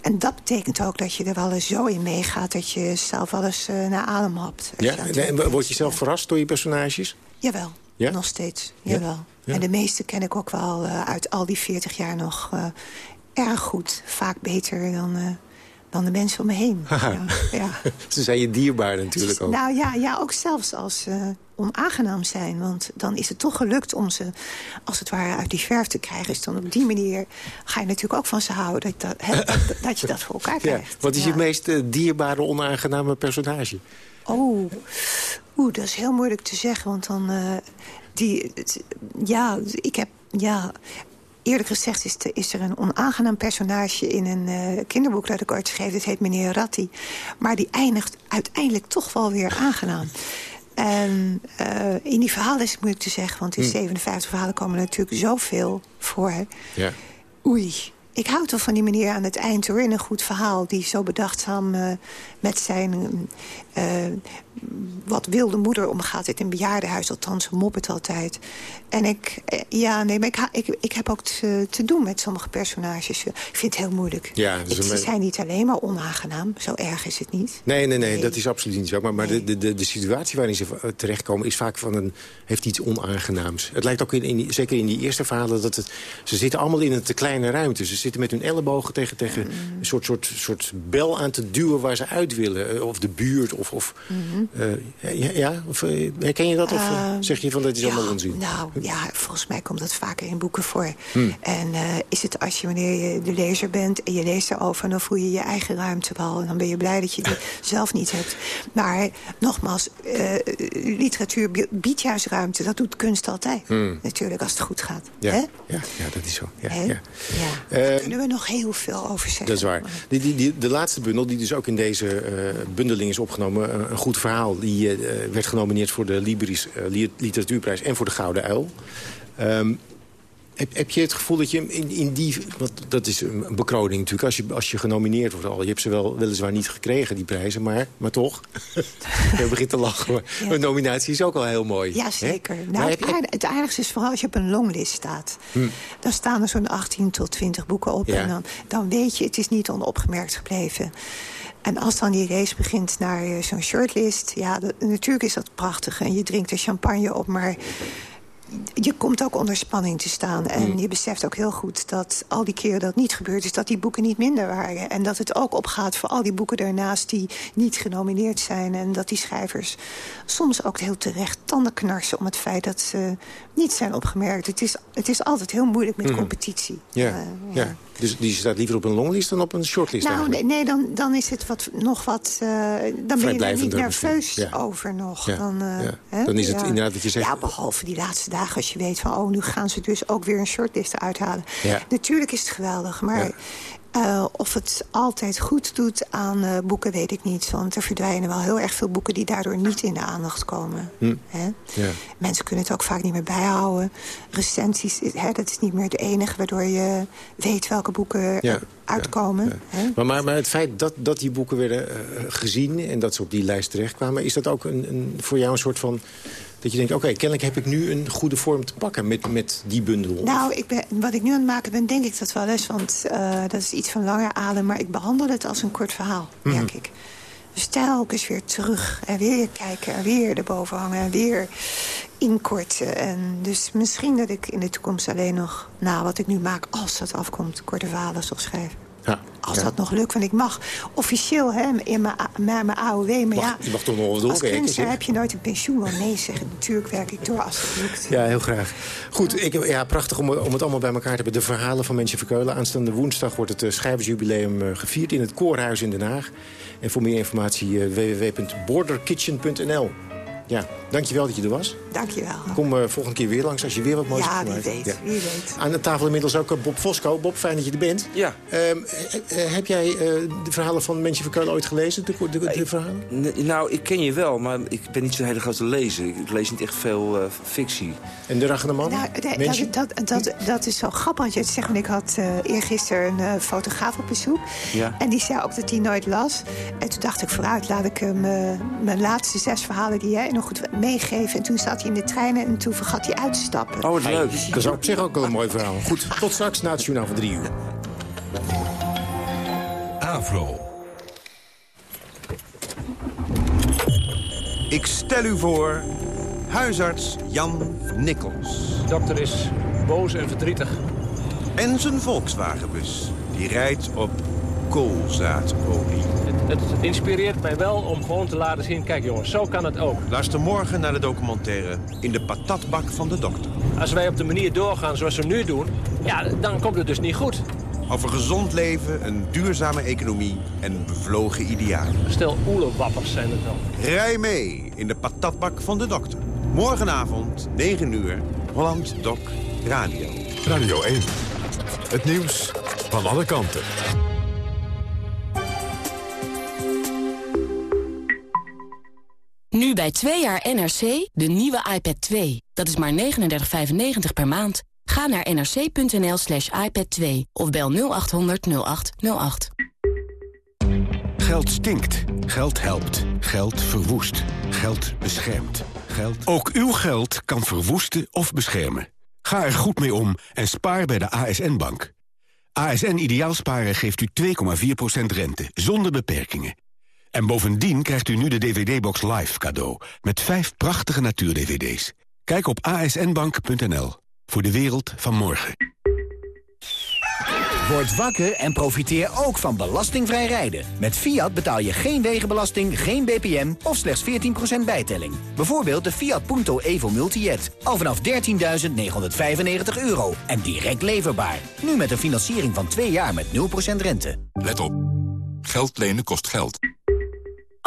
en dat betekent ook dat je er wel eens zo in meegaat... dat je zelf wel eens naar adem hapt. Ja, en word je zelf verrast door je personages? Jawel, ja? nog steeds. Jawel. Ja? En de meeste ken ik ook wel uh, uit al die 40 jaar nog uh, erg goed. Vaak beter dan, dan de mensen om me heen. ja, ja. Ze zijn je dierbaar natuurlijk ook. Nou ja, ja ook zelfs als onaangenaam zijn. Want dan is het toch gelukt om ze, als het ware, uit die verf te krijgen. Dus dan op die manier ga je natuurlijk ook van ze houden... dat, dat, dat, dat je dat voor elkaar krijgt. Ja. Wat is je meest dierbare, onaangename personage? Oh, oeh, dat is heel moeilijk te zeggen. Want dan... Uh, die, ja, ik heb... Ja, eerlijk gezegd is, is, er een onaangenaam personage in een uh, kinderboek dat ik ooit schreef. Dat heet meneer Ratti. Maar die eindigt uiteindelijk toch wel weer aangenaam. En uh, in die verhalen is het moeilijk te zeggen... want in hmm. 57 verhalen komen er natuurlijk zoveel voor. Ja. Oei, ik houd wel van die meneer aan het eind hoor. In een goed verhaal. Die zo bedachtzaam uh, met zijn wat wilde moeder omgaat. Het in bejaardenhuis, althans moppert altijd. En ik, uh, ja, nee, maar ik, ik, ik heb ook te, te, doen met sommige personages. Ik vind het heel moeilijk. Ja, dus het, ze zijn niet alleen maar onaangenaam. Zo erg is het niet. Nee, nee, nee, nee. dat is absoluut niet zo. Maar, maar nee. de, de, de situatie waarin ze terechtkomen is vaak van een, heeft iets onaangenaams. Het lijkt ook, in, in zeker in die eerste verhalen, dat het, ze zitten allemaal in een te kleine ruimte. Ze zitten met hun ellebogen tegen, tegen een soort, soort, soort bel aan te duwen waar ze uit willen. Eh, Of de buurt, of... of Mhm. eh, ja, ja? Of, eh, herken je dat? Of eh, Ehm, zeg je van dat is ja, allemaal onzin? Nou, ja, volgens mij komt dat vaker in boeken voor. Hmm. En is het als je wanneer je de lezer bent en je leest erover... en dan voel je je eigen ruimte wel. En dan ben je blij dat je die zelf niet hebt. Maar nogmaals, literatuur biedt juist ruimte. Dat doet kunst altijd. Hmm. Natuurlijk, als het goed gaat. Ja, ja, ja, dat is zo. Ja, ja. Daar kunnen we nog heel veel over zeggen. Dat is waar. Die, die, die, de laatste bundel, die dus ook in deze bundeling is opgenomen... een, een goed verhaal, die eh, werd genomineerd voor de Libris eh, Li- Literatuurprijs... en voor de Gouden Uil. Ehm, heb, heb je het gevoel dat je in, in die... Want dat is een bekroning natuurlijk. Als je, als je genomineerd wordt al. Je hebt ze wel weliswaar niet gekregen, die prijzen. Maar, maar toch. je begint te lachen. Maar Ja. Een nominatie is ook al heel mooi. Ja, zeker. Nou, het, het aardigste is vooral als je op een longlist staat. Hm. Dan staan er zo'n 18 tot 20 boeken op. Ja. En dan, dan weet je, het is niet onopgemerkt gebleven. En als dan die race begint naar eh, zo'n shortlist... ja, natuurlijk is dat prachtig. En je drinkt er champagne op, maar... Je komt ook onder spanning te staan. En je beseft ook heel goed dat al die keren dat niet gebeurd is... dat die boeken niet minder waren. En dat het ook opgaat voor al die boeken daarnaast... die niet genomineerd zijn. En dat die schrijvers soms ook heel terecht tanden knarsen... om het feit dat ze niet zijn opgemerkt. Het is, het is altijd heel moeilijk met Mhm. competitie. Ja, Eh, ja. Dus die staat liever op een longlist dan op een shortlist nou, eigenlijk. nee, dan, dan is het wat, nog wat... eh, dan ben je er niet nerveus ja. over nog. Ja, dan, eh? Dan is het inderdaad wat je zegt- Ja, behalve die laatste dagen als je weet van... oh, nu gaan ze dus ook weer een shortlist uithalen. Ja. Natuurlijk is het geweldig, maar... Ja. eh, of het altijd goed doet aan eh, boeken, weet ik niet. Want er verdwijnen wel heel erg veel boeken... die daardoor niet in de aandacht komen. Hm. Hè? Ja. Mensen kunnen het ook vaak niet meer bijhouden. Recensies, hè, dat is niet meer het enige... waardoor je weet welke boeken Ja, uitkomen. Hè? Maar, maar, maar het feit dat, dat die boeken werden eh, gezien... en dat ze op die lijst terechtkwamen... is dat ook een, een, voor jou een soort van... dat je denkt, oké, kennelijk heb ik nu een goede vorm te pakken... met, met die bundel? Nou, ik ben, wat ik nu aan het maken ben, denk ik dat wel eens. Want eh, dat is iets van langer adem. Maar ik behandel het als een kort verhaal, Mhm. merk ik. Dus telkens weer terug en weer kijken en weer erboven hangen... en weer inkorten. En dus misschien dat ik in de toekomst alleen nog... na wat ik nu maak, als dat afkomt, korte verhalen zal schrijven. Ja. Als Ja. dat nog lukt, want ik mag officieel hè, in mijn, mijn AOW... maar ja, je mag toch nog wel als doorwerken, kunstenaar zeg. heb je nooit een pensioen. Want nee, zeg, natuurlijk werk ik door als het lukt. Ja, heel graag. Goed, ik, ja, prachtig om, om het allemaal bij elkaar te hebben. De verhalen van Mensje Verkeulen. Aanstaande woensdag wordt het eh, schrijversjubileum eh, gevierd in het Koorhuis in Den Haag. En voor meer informatie eh, www.borderkitchen.nl. Ja, dankjewel dat je er was. Dankjewel. Kom eh, volgende keer weer langs als je weer wat moois Ja, hebt wie gemaakt. weet, wie weet. Aan de tafel inmiddels ook eh, Bob Fosco. Bob, fijn dat je er bent. Ja. Ehm, eh, heb jij eh, de verhalen van Mensje Verkeulen ooit gelezen? De, de, de, de verhalen? Nou, ik ken je wel, maar ik ben niet zo'n hele grote lezer. Ik lees niet echt veel eh, fictie. En de Rachende Man? Nou, de- dat, dat, dat, dat is zo grappig dat je zegt. Want ik had eh eergisteren een eh, fotograaf op bezoek. Ja. En die zei ook dat hij nooit las. En toen dacht ik vooruit, laat ik hem eh, mijn laatste zes verhalen die jij nog goed meegeven. En toen zat hij in de trein en toen vergat hij uit te stappen. Oh, wat leuk. Dat is op zich ook wel een mooi verhaal. Goed, tot straks na het journaal van drie uur. Avro. Ik stel u voor huisarts Jan Nikkels. dokter is boos en verdrietig. En zijn Volkswagenbus. Die rijdt op koolzaadolie. Het, het inspireert mij wel om gewoon te laten zien... kijk jongens, zo kan het ook. Luister morgen naar de documentaire In de patatbak van de dokter. Als wij op de manier doorgaan zoals we nu doen... ja, dan komt het dus niet goed. Over gezond leven, een duurzame economie en bevlogen idealen. Stel oelewappers zijn het dan. Rij mee in de patatbak van de dokter. Morgenavond, 9 uur, Holland Doc Radio. Radio 1. Het nieuws van alle kanten. Nu bij twee jaar NRC de nieuwe iPad 2. Dat is maar 39,95 per maand. Ga naar nrc.nl slash iPad 2 of bel 0800 0808. Geld stinkt. Geld helpt. Geld verwoest. Geld beschermt. Geld... Ook uw geld kan verwoesten of beschermen. Ga er goed mee om en spaar bij de ASN-bank. ASN Ideaalsparen geeft u 2,4% rente, zonder beperkingen. En bovendien krijgt u nu de DVD-box Live cadeau... met vijf prachtige natuur-DVD's. Kijk op asnbank.nl voor de wereld van morgen. Word wakker en profiteer ook van belastingvrij rijden. Met Fiat betaal je geen wegenbelasting, geen BPM of slechts 14% bijtelling. Bijvoorbeeld de Fiat Punto Evo Multijet. Al vanaf 13.995 euro en direct leverbaar. Nu met een financiering van 2 jaar met 0% rente. Let op. Geld lenen kost geld.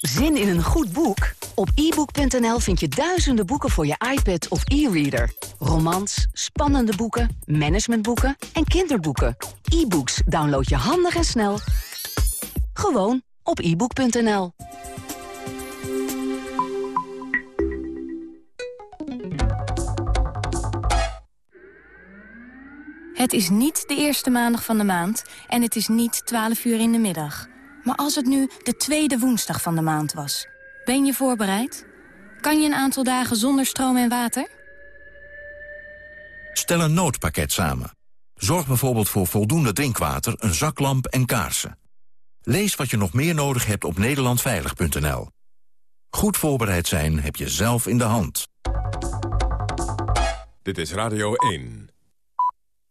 Zin in een goed boek? Op ebook.nl vind je duizenden boeken voor je iPad of e-reader. Romans, spannende boeken, managementboeken en kinderboeken. E-books download je handig en snel. Gewoon op ebook.nl. Het is niet de eerste maandag van de maand en het is niet 12 uur in de middag. Maar als het nu de tweede woensdag van de maand was, ben je voorbereid? Kan je een aantal dagen zonder stroom en water? Stel een noodpakket samen. Zorg bijvoorbeeld voor voldoende drinkwater, een zaklamp en kaarsen. Lees wat je nog meer nodig hebt op nederlandveilig.nl. Goed voorbereid zijn heb je zelf in de hand. Dit is Radio 1.